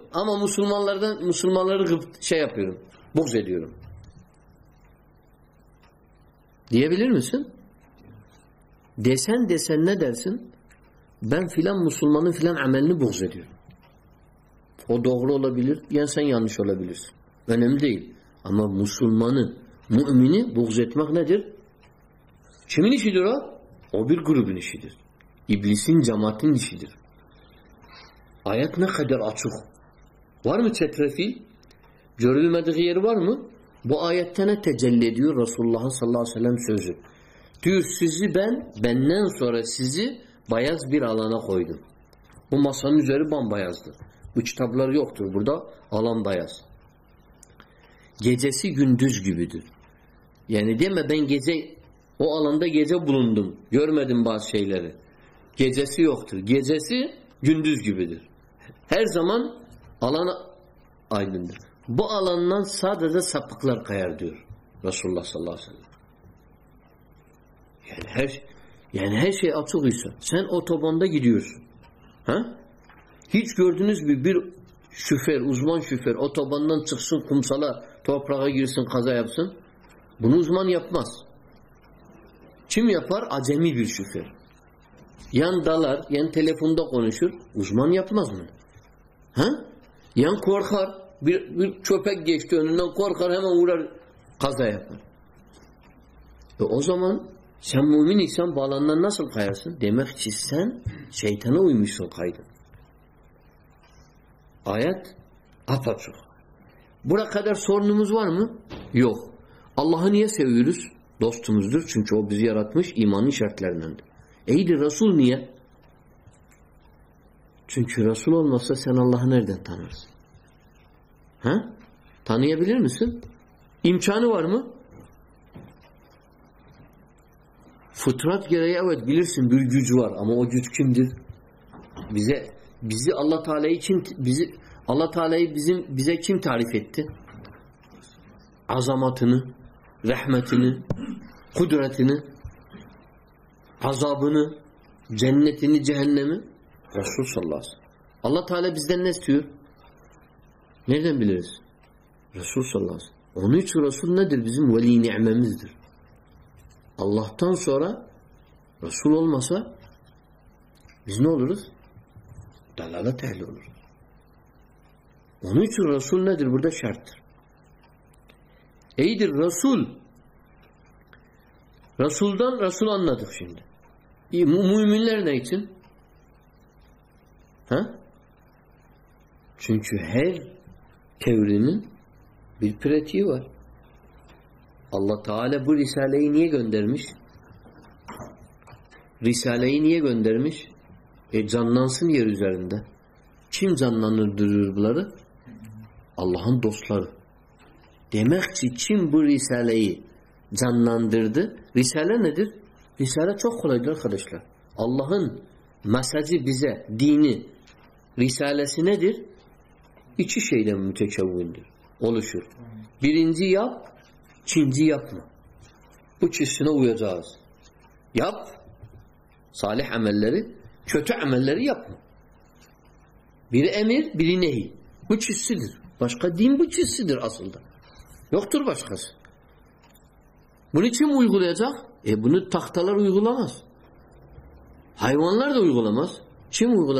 آما مسلمان بکزاد نسل دسان دے سے درسن فیل مسلمان بک جدولہ مسلمان سم ندر ابیر گرو بھی جامات آیات نا خدر اچھا ور چرفی یوربی یور و بہ آتھن دور رسول اللہ صوز سیزی سیاس بیر عالانہ وہ مسلم یور بم بیاست بچ لرتر علم گیچی گندوش گر یعنی دے من گیے وہ علمدہ گیزا بلند یور میم باشیا گیچی یوختر گیس جنڈوش گر ہر زمان عمدہ بہ عزت رسول عظمان خزا اب سن بو نظمان یپمس چھپر اظہمی یعنی دلر یعنی عزمان یپماس یا کھور خرچہ ارض تو اس وقت نسل خایا دھینوی سب پہ آیت حفت صفا برا قدر سورنہ مجھ و اللہ نیس یا چوب زیات نش ایمان شٹل عید رسول نیت سن رسانہ تعالی اللہ تعالی بزے چند تاریخ اتامات رحمت ندرت نذاب ن جنت نہل اللہ تھانی بس ری میرے چوری نا اللہ توری سال گندر میس ریسالمیس یہ جن سن جا چم جن دہن دوس لے جان دِسالیس چو خولا دوسرا اللہ جیزا دینے شیرین جیسے تختماز چھمغل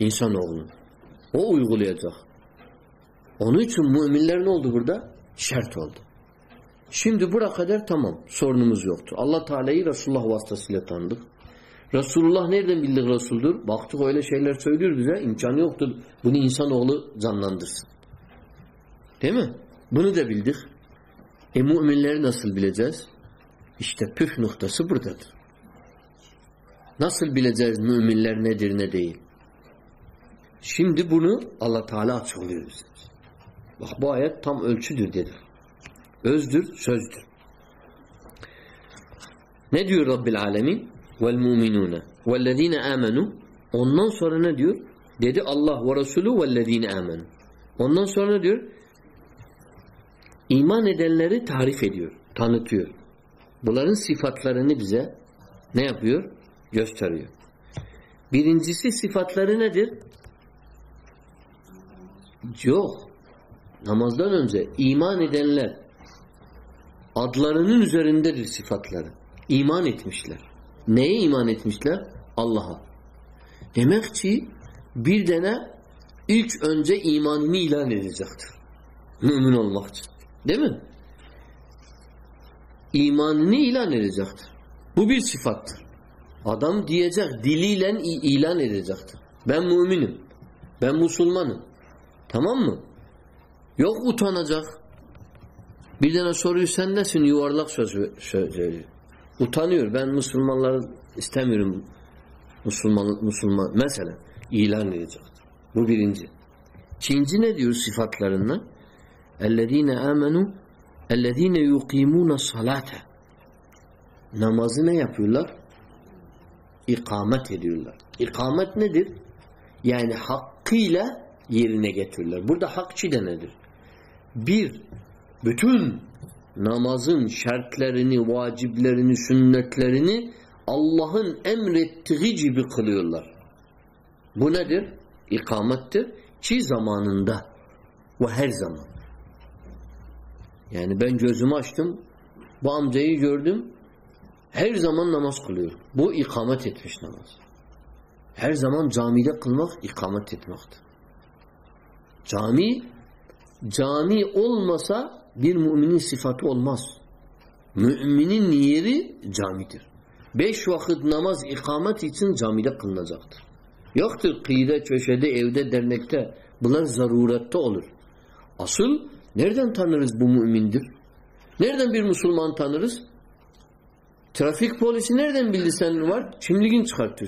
ہینسان ہو اولیے ہو میل درد شہر تھوڑا سیم دکھ سوڑ مجھے اللہ تھا لسل واسط رسول رسول دور بکتر دکھ دِنسان ہونا بھن دلد میرے نسل بل جائز اسپڑ نسل بل جائیں دے سم دور دبیلا دینا آم نو سر دھیرے اللہ ورسول دین آم اُن سو رین دے تھری بول رہے سیفات لے جا نہیں پیور جس برینچی سے سیفات لین د Yok. Namazdan önce iman edenler adlarının üzerindedir sıfatları. İman etmişler. Neye iman etmişler? Allah'a. Demek ki bir dene ilk önce imanını ilan edecektir. Mümin olmak için. Değil mi? İmanını ilan edecektir. Bu bir sıfattır. Adam diyecek, diliyle ilan edecektir. Ben müminim. Ben musulmanım. تھمم یو اتنا جگ be جا سو سن سیوڑی چینجی نہیں دفات کر سلا تھا نہ مز نہیں آپ کا میری نتھ لر بھوٹا حق چین بیر بھل نمازن شرط لرن واجب لیرن سنت لڑنے اللہ امرجی کھل بھ ندامت تھی زمانہ بہ ز زمان یعنی بین جمع تم بام جی جم ہر زمان نماز کھل بو اکھامت ہماز ہر زمان زامدہ کھل مختام ہتھ مختلف جانی جانیی اول مسا دن امنی صفا تو اول مسمنی نیری جامد بے ش وقت نماز اخامت یہ سن جامدہ کن نظر یقت خیریدہ چوشید بل ضرورت تو مسلمان تھنرس ٹریفک پولس نرد چند خط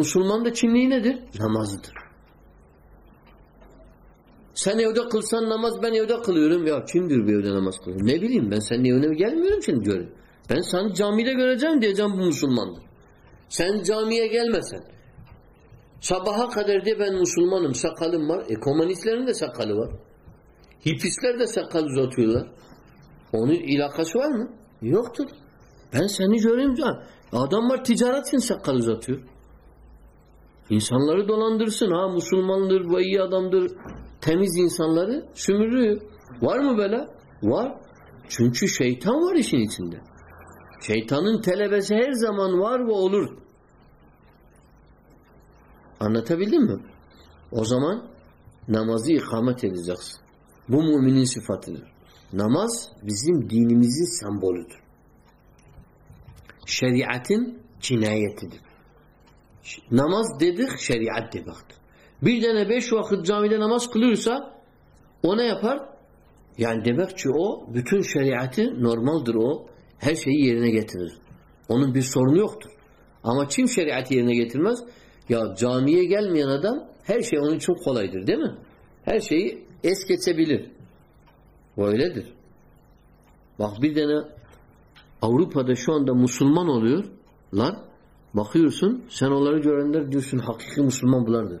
مسلمان دہ چنی دماز نماز دلان درسن ہاں تھمر و چنچ شی تھان والدہ شیتھان زمانہ او زمان نمازی خام بمنی صفح نماز دین سنبول شریعت چنائی نماز دکھ شیری ات دے بخت بیانے شخت جامد کل سا اون ایفر یا دبکن شیری اتن نورمل در اوہ ہے او سوخت اما چھ شیعے اترے گیت یا جام گیلہ دن ہے کھلائی تر دینا ہے نا اوری فتح شا مسلمان باقی سن سین جوڑ سن حقیقی مسلمان بلر در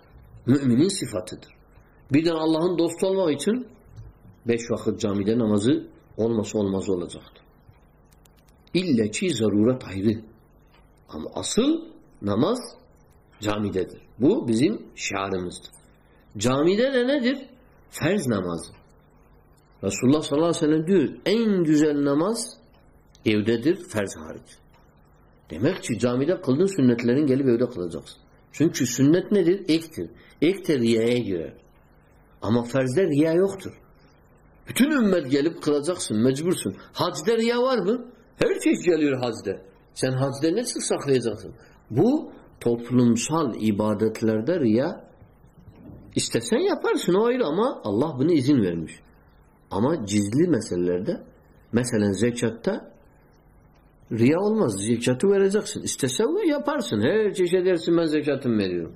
نی صفات اللہ دوستوں بے ش وقت جامع دہ نماز اولمس لچی ضرورت آب اصل نماز جامع دہ دامدہ درض نماز رسول اللہ صنعت این نمازہ درض حارت تمیک جامعہ کھل سنت لینا زخم سنگھ سنت نے دیکھتے İlktir riyaya göre. Ama farzda riya yoktur. Bütün ümmet gelip kılacaksın, mecbursun. Hacda riya var mı? Her şey geliyor hacda. Sen hacda nasıl saklayacaksın? Bu toplumsal ibadetlerde riya istesen yaparsın o ayrı ama Allah bunu izin vermiş. Ama cizli meselelerde mesela zekatta riya olmaz. Zekatı vereceksin. İstesen yaparsın. Her çeşe dersin ben zekatımı veriyorum.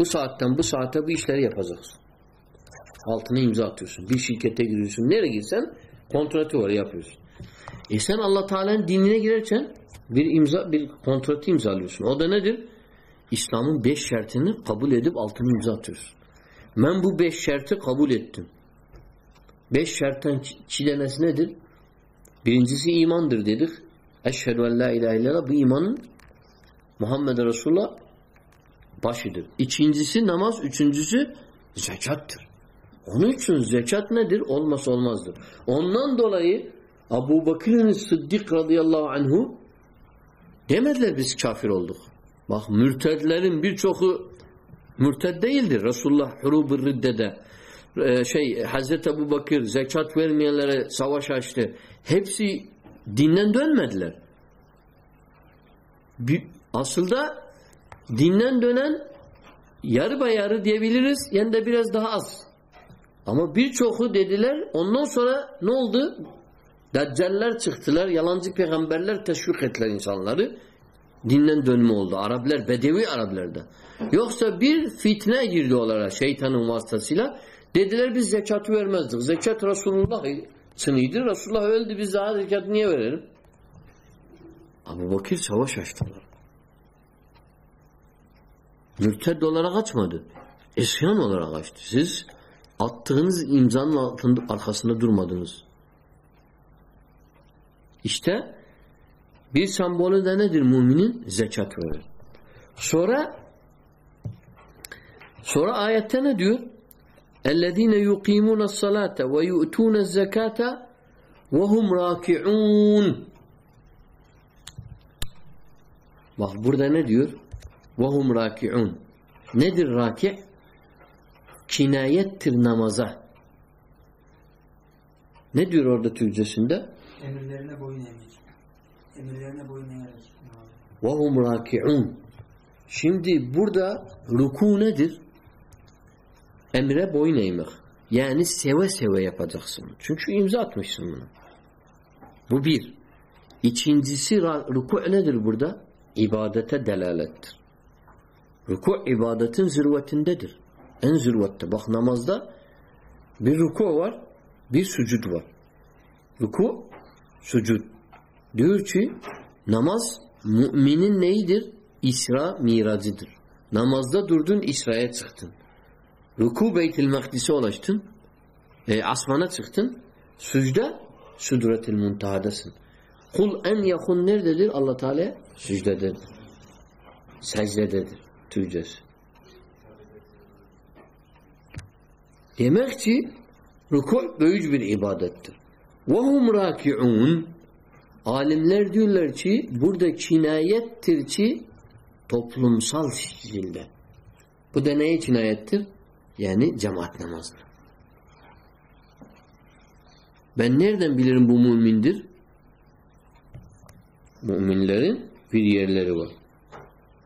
اللہ تعالی نے میم بو بیس شہر سے قبول سے ایمان درد اشمان محمد رسول دنج نماز یہ چنجات حضرت ابو بکر جچا میرے Dinden dönen yarı bayarı diyebiliriz. Yani de biraz daha az. Ama birçoku dediler. Ondan sonra ne oldu? Deccaller çıktılar. Yalancı peygamberler teşvik ettiler insanları. Dinden dönme oldu. Araplar, Bedevi Araplarda. Yoksa bir fitne girdi onlara şeytanın vasıtasıyla. Dediler biz zekatı vermezdik. Zekat Resulullah sınıydı. Resulullah öldü. Biz daha zekatı niye verelim? Abu Bakir savaş açtılar. mürted olarak açmadı. İsyan olarak açtı. Siz attığınız imzanın altında, arkasında durmadınız. İşte bir sembolü de nedir müminin? Zekat verir. Sonra sonra ayette ne diyor? اَلَّذ۪ينَ يُقِيمُونَ الصَّلَاةَ وَيُؤْتُونَ الزَّكَاةَ وَهُمْ رَاكِعُونَ Bak burada ne diyor? واحم راکہ ام ند راکہ چینہ تھر نمازہ ندرہ وحم راکہ شندی بوڑھ دہ رخو ندینہ یعنی save save سنچوا تشن ببیر یہ چھین دس رکو ندر بوڑ دہ عبادت دلالت رقو عبادت ضرورت ددر این ضرورت بخ نماز دہ بیو بی سجت و رکو سجت دیوشی نماز مین نی در اشرا میرا ددر نماز دہ درد عشرا ات سخت رقو بی مختصن اسمان ات سخت سجدہ سدرت ممتاد یخن ددر اللہ تعالی سہ دج د tutacağız. Demek ki ruku böyük bir ibadettir. وَهُمْ رَاكِعُونَ Alimler diyorlar ki burada kinayettir ki toplumsal şekilde. Bu da neye kinayettir? Yani cemaat namazı. Ben nereden bilirim bu mümindir? Müminlerin bir yerleri var.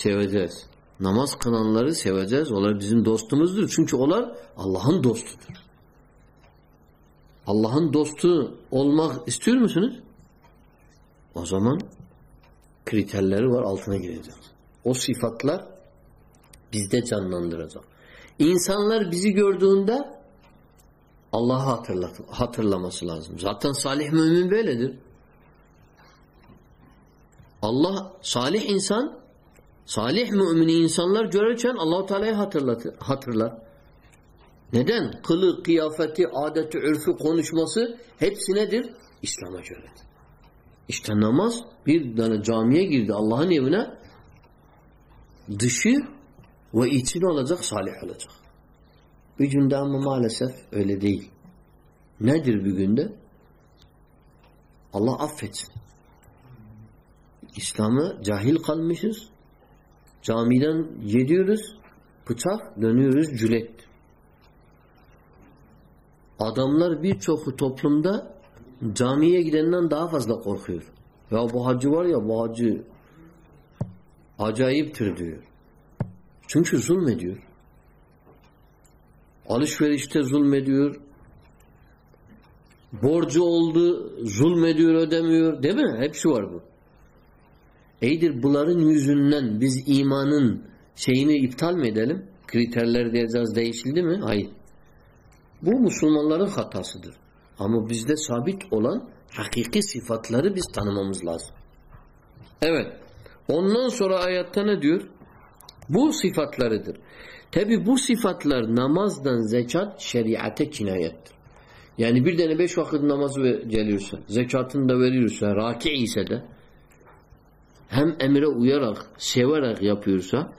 سیوز نماز خاندار سیوا جیسا اللہ دوست اللہ دوستہ store اوزام الفاظ او صفت lawn نند انسان لر اللہ حتر اللہ صالح صالح اللہ تعالی عادت وال اللہ اسلامہ جاہیل خانس جامعہ جامی یا بہاد یا بہاد عجائب سمس مدر alışverişte zulmediyor. Borcu oldu, zulmediyor, ödemiyor. Değil mi? Hepsi var bu. Eydir bunların yüzünden biz imanın şeyini iptal mi edelim? Kriterler diyeceğiz değişildi mi? Hayır. Bu Müslümanların hatasıdır. Ama bizde sabit olan hakiki sıfatları biz tanımamız lazım. Evet. Ondan sonra ayette ne diyor? Bu sıfatlarıdır. Tabi bu sıfatlar namazdan zekat şeriate kinayettir. Yani bir tane beş vakit namazı geliyorsa, zekatını da veriyorsa, raki ise de hem emre uyarak, severek yapıyorsa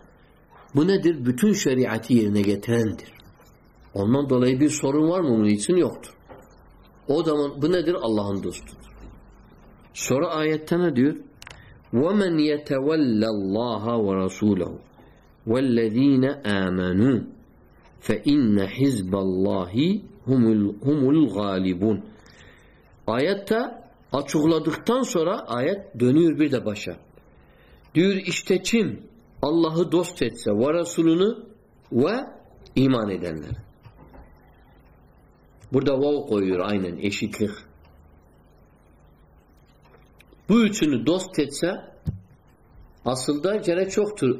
bu nedir? Bütün şeriatı yerine getirendir. Ondan dolayı bir sorun var mı bunun için? Yoktur. O zaman bu nedir? Allah'ın dostudur. Sonra ayette ne diyor? وَمَنْ يَتَوَلَّ اللّٰهَ وَرَسُولَهُ والذين آمنوا فإن حزب الله هم, هم الغالبون آيات açıkladıktan sonra ayet dönüyor bir de başa. Diyor işte kim Allah'ı dost etse ve Resulünü ve iman edenler. Burada vav koyuyor aynen eşitlik. Bu üçünü dost etse aslında gene çoktur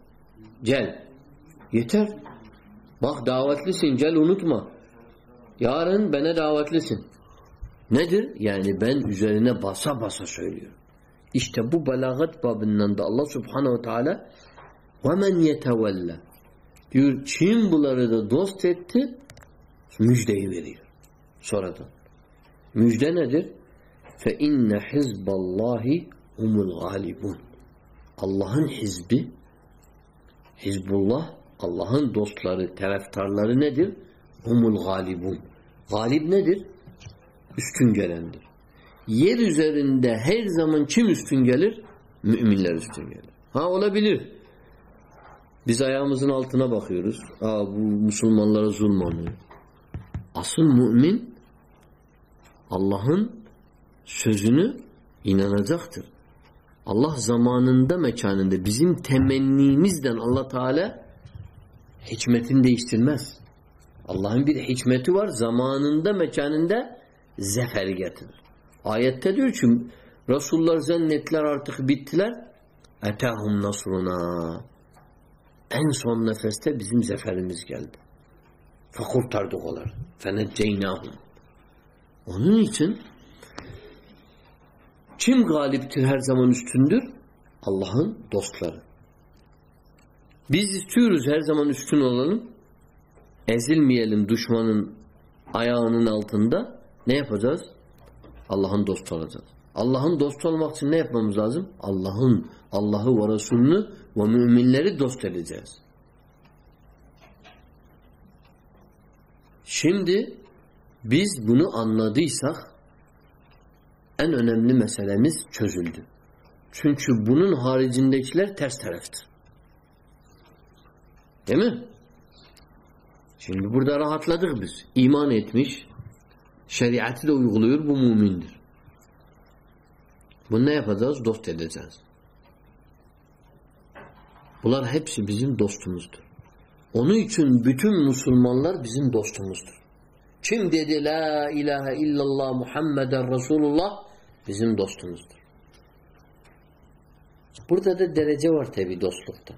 جل یہ بخ دعوت ل سل اون ما یار بینہ دعوت ل سن نجر یعنی بسا بسا شہری یہ بلاغت پبن اللہ صبح ویتھا دس مجھ دری صورت دین بہ البن اللہ حسب حزب اللہ اللہ دست لار تیر در ام الغالب غالب ن در مشتنگ لرست ہاں اولہ بن بزاحمد الطنہ بخیر آسلمان لہ رسالم اصل اللہ ہن سینا زختر اللہ زمان دہ مند بنی اللہ تعالیٰ ہتھ دنس اللہ ہتار زمانہ مندہ ذہر گیت آیت رسول زن نتل اور تخبیلر اتحم نسرا اہم سنس تھی بم ذخیر غلط فخر تھرد فین چینا اونی چن چم غالب ثہر زمان چندر اللہ دستر بزر حیر زمان ایزل میل دشمن آیا ان الطندہ نیف عزا اللہ دست اللہ دستمخ نیف نمز عازم اللہ اللہ ورس سن ول دست عیز شم دے بز بنو اللہ دی سخ بن حالی ایمانشیز دوست مست اون چھ بتھن مسلمان لر دوست محمد رسول bizim dostumuzdur. Burada da derece var tabi dostlukta.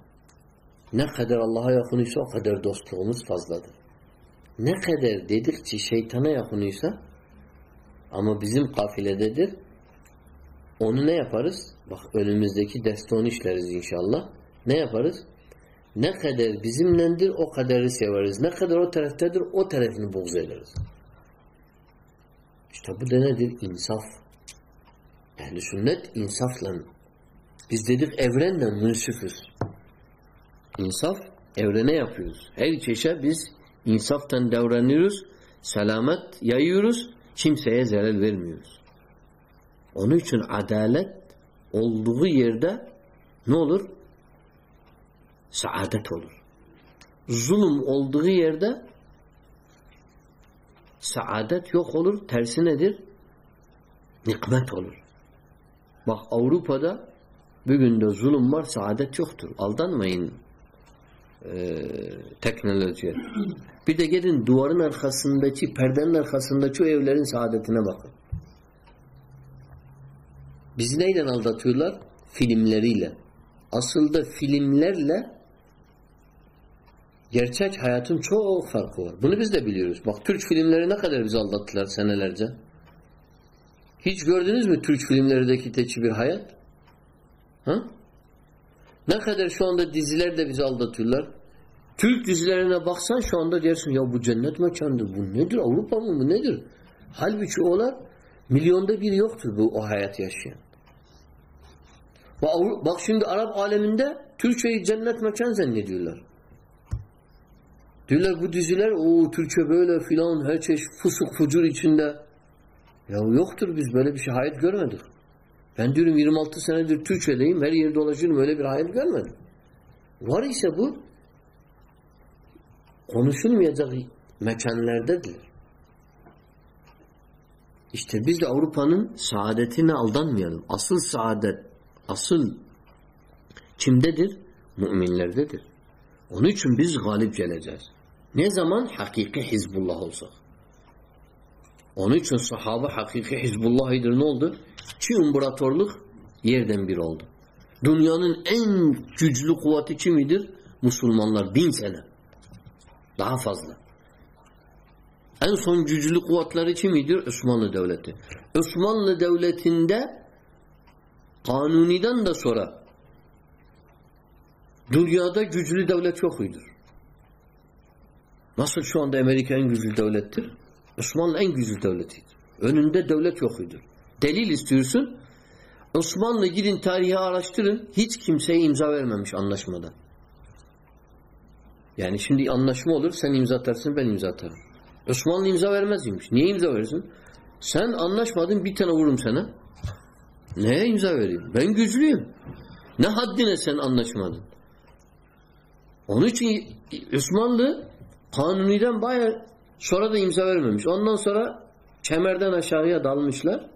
Ne kadar Allah'a yakınıysa o kadar dostluğumuz fazladır. Ne kadar dedikçe şeytana yakınıysa ama bizim kafilededir onu ne yaparız? Bak önümüzdeki derste onu işleriz inşallah. Ne yaparız? Ne kadar bizimlendir o kadarı severiz. Ne kadar o taraftadır o tarafını buğz ederiz. İşte bu da nedir? İnsaf. İnsaf. عتگ نول ع ظلم اولدوگی سہ عادت یہ سن دقبت او رو پیندی نرخی فٹسند فیل ہا چایا چو فرق famous ہج کر دس نہلر پاؤ بھنڈی عربت شاہد حاط انہ چل لڑ دے اسادت ند مصل سادت اصل چم درد انس غالب چلے جیسے نی زمان حقیقت حزب اللہ صاحب ان سحابہ حقیق حزب اللہ بڑا طور لمبیر دنیا ججل قواتی مسلمان لینس ہے لہ فضل سون ججل قوات لڑی چھ دسمان اللہ دولت عثمان دولت قانونی دن دہ سورا دنیا دہ ججل دولت نسا چند امیرکہ دولت سن سمدن بہ اوڑم سنہ نا زور گز نت دیں سننا شمان خان بائر Sonra da imza vermemiş. Ondan sonra kemerden aşağıya dalmışlar.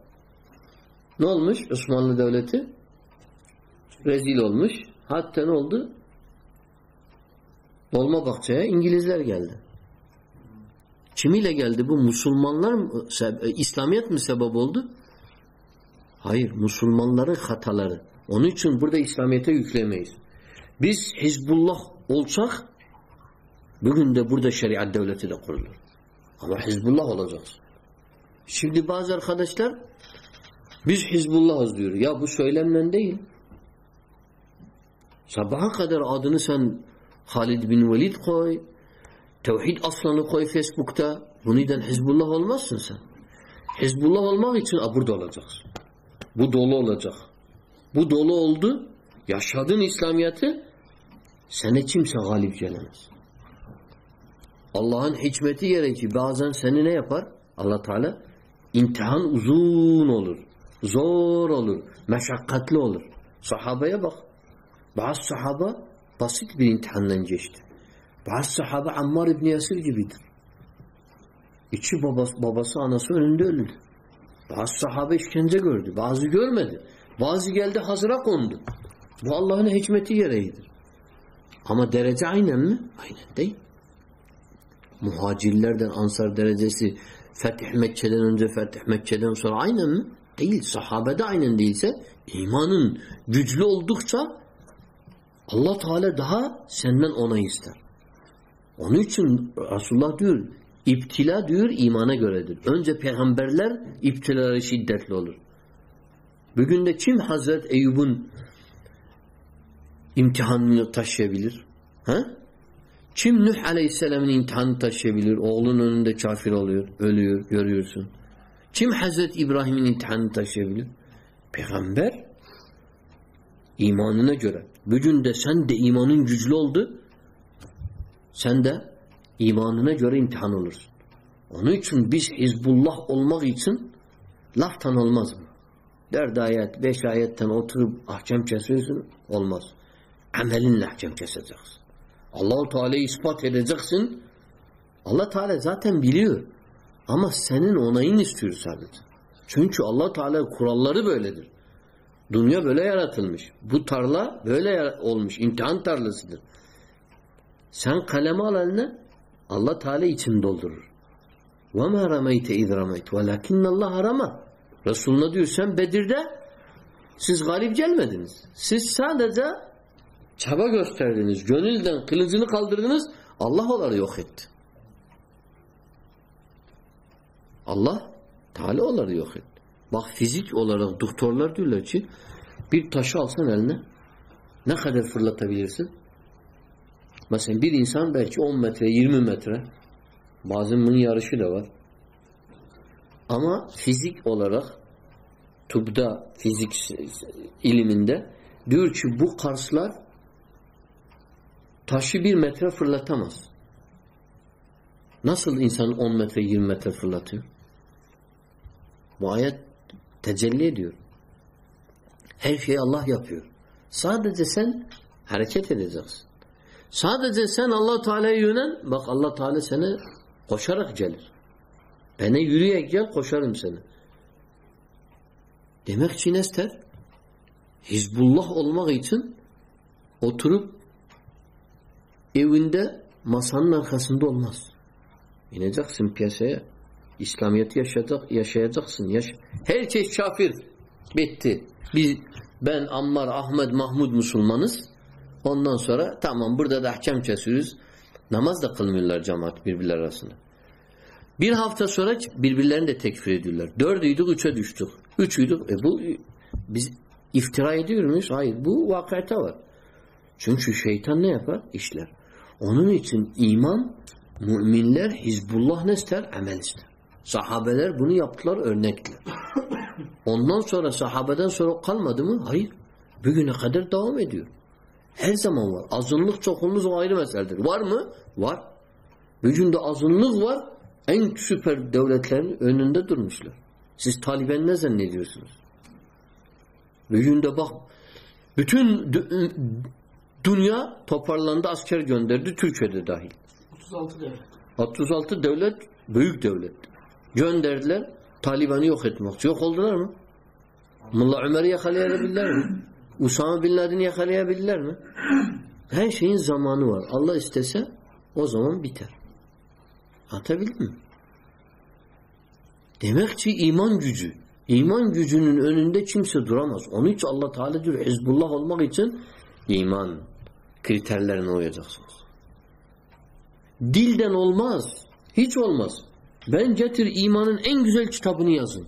Ne olmuş? Osmanlı Devleti rezil olmuş. Hatta ne oldu? Dolma bakçaya İngilizler geldi. Kimiyle geldi bu? Musulmanlar mı? İslamiyet mi sebep oldu? Hayır. Musulmanların hataları. Onun için burada İslamiyet'e yüklemeyiz. Biz Hizbullah olsak bugün de burada şeriat devleti de kurulur. حزب اللہ حزب اللہ حزدور حزب اللہ حزب اللہ عبد بولدو یا شادن اسلامیہ اللہ ہ یار باضر اللہ تعالیٰہ امتحان زونر زور مشکت Lawler صاحب بہ صاحبہ بسان جس تا امریات یہ بہت سانس بہ صاحبہ گرد باز میں باز حضرت انہیں ہچ مت یار ہمر درے ذہین تھی محاذ فطح فطح صحابہ ایمان اللہ تعالی دھار سنائسر اونچن رسول ابتلا دور ایمانہ رشید حضرت ایوبن امتحان چم ن علیہ السلام تن تشبیر اول چافر علی علیور سم حضرت ابراہیم تن تشبیر پھیمبر ایمانہ جرت بج سندے ایماندہ سندے ایمانہ جرا سن سن بس حزب اللہ علم سن لحمائت بے شاید اوتر اہ چمچہ سن علمس چمچہ سر اللہ تھان اللہ تھانا خور دیا بھول تھس بھوت میشان تر سم کالیا ملے بول و رام رو راسم چھا کے اللہ اللہ رخ پاس آسان فرسین میترا باز مزی اولا رخ دھوپ دا فزیس ایلیمین دک ہر تھا لمس نسل انسان فرل اللہ تعالی اللہ تعالی سنشر دیکھ چینس تر حسب اللہ علمہ گئی چن اوتر مساسن بول مسم کی اسلامیت یا شیط یا شی ذخص بین عمر احمد محمود مسلمانسور تمام بڑد چمچہ نماز دخل مل جما بیر بل رسم بلحتہ سورج بیربل وقت چونسن Onun için iman müminler Hizbullah ne ister? Amel ister. Sahabeler bunu yaptılar örnekler. Ondan sonra sahabeden sonra kalmadı mı? Hayır. Bugüne kadar devam ediyor. Her zaman var. Azınlık çokunluk o ayrı meseledir. Var mı? Var. Bugün de azınlık var. En süper devletlerin önünde durmuşlar. Siz Taliban ne zannediyorsunuz? Bugün de bak bütün دنیا لند طالبانی اللہ تمیک چی ایمان ججو ایمان ججرمس اللہ تعالیٰ ایمان kriterlerine uyacaksınız. Dilden olmaz. Hiç olmaz. Ben getir imanın en güzel kitabını yazın.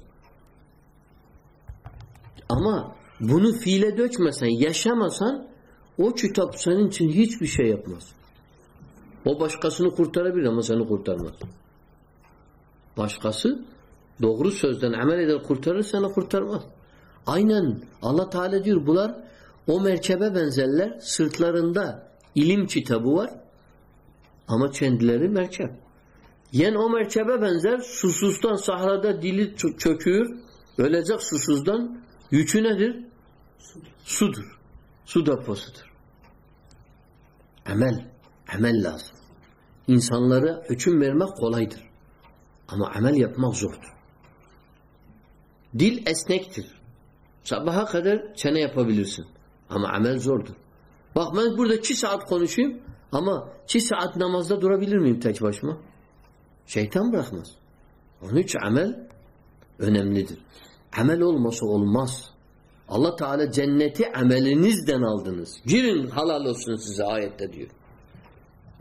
Ama bunu fiile dökmesen, yaşamasan o kitap senin için hiçbir şey yapmaz. O başkasını kurtarabilir ama seni kurtarmaz. Başkası doğru sözden amel eder kurtarır seni kurtarmaz. Aynen Allah Teala diyor bunlar سنگ میرم کو چین اما M L زور دہ میری ساشیم اما چی سا نماز دہ دچ بچ مہ چیت مس اون چیل این ایم لید ایم ایل اول مسول مس اللہ تعالی زین ایم ایل اے نز دینال حلال زائد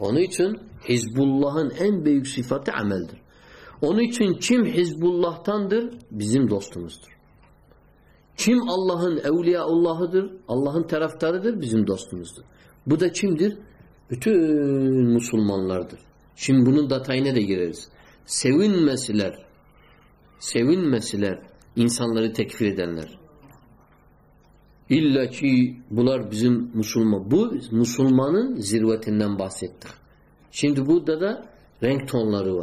اون چھن ہز اللہ این بی صفا تو ایم ایل اون چھ چم حزب اللہ تن بزم دوستنس چم اللہ اولیا اللّہ در اللہ ترفتر مسلمان لرد سیونر سیون مسلمان زروت بدھ ددا رینکر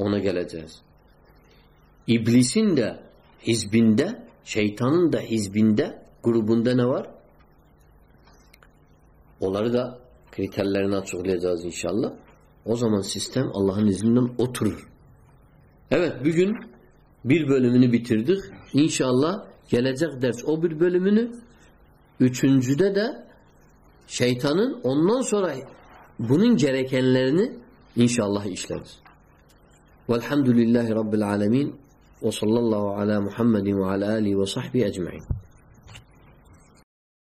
اونی گلط حبل د شاہیان شاہیان جلیکا الحمد اللہ رب المین وصلى الله على محمد وعلى آله وصحبه أجمعين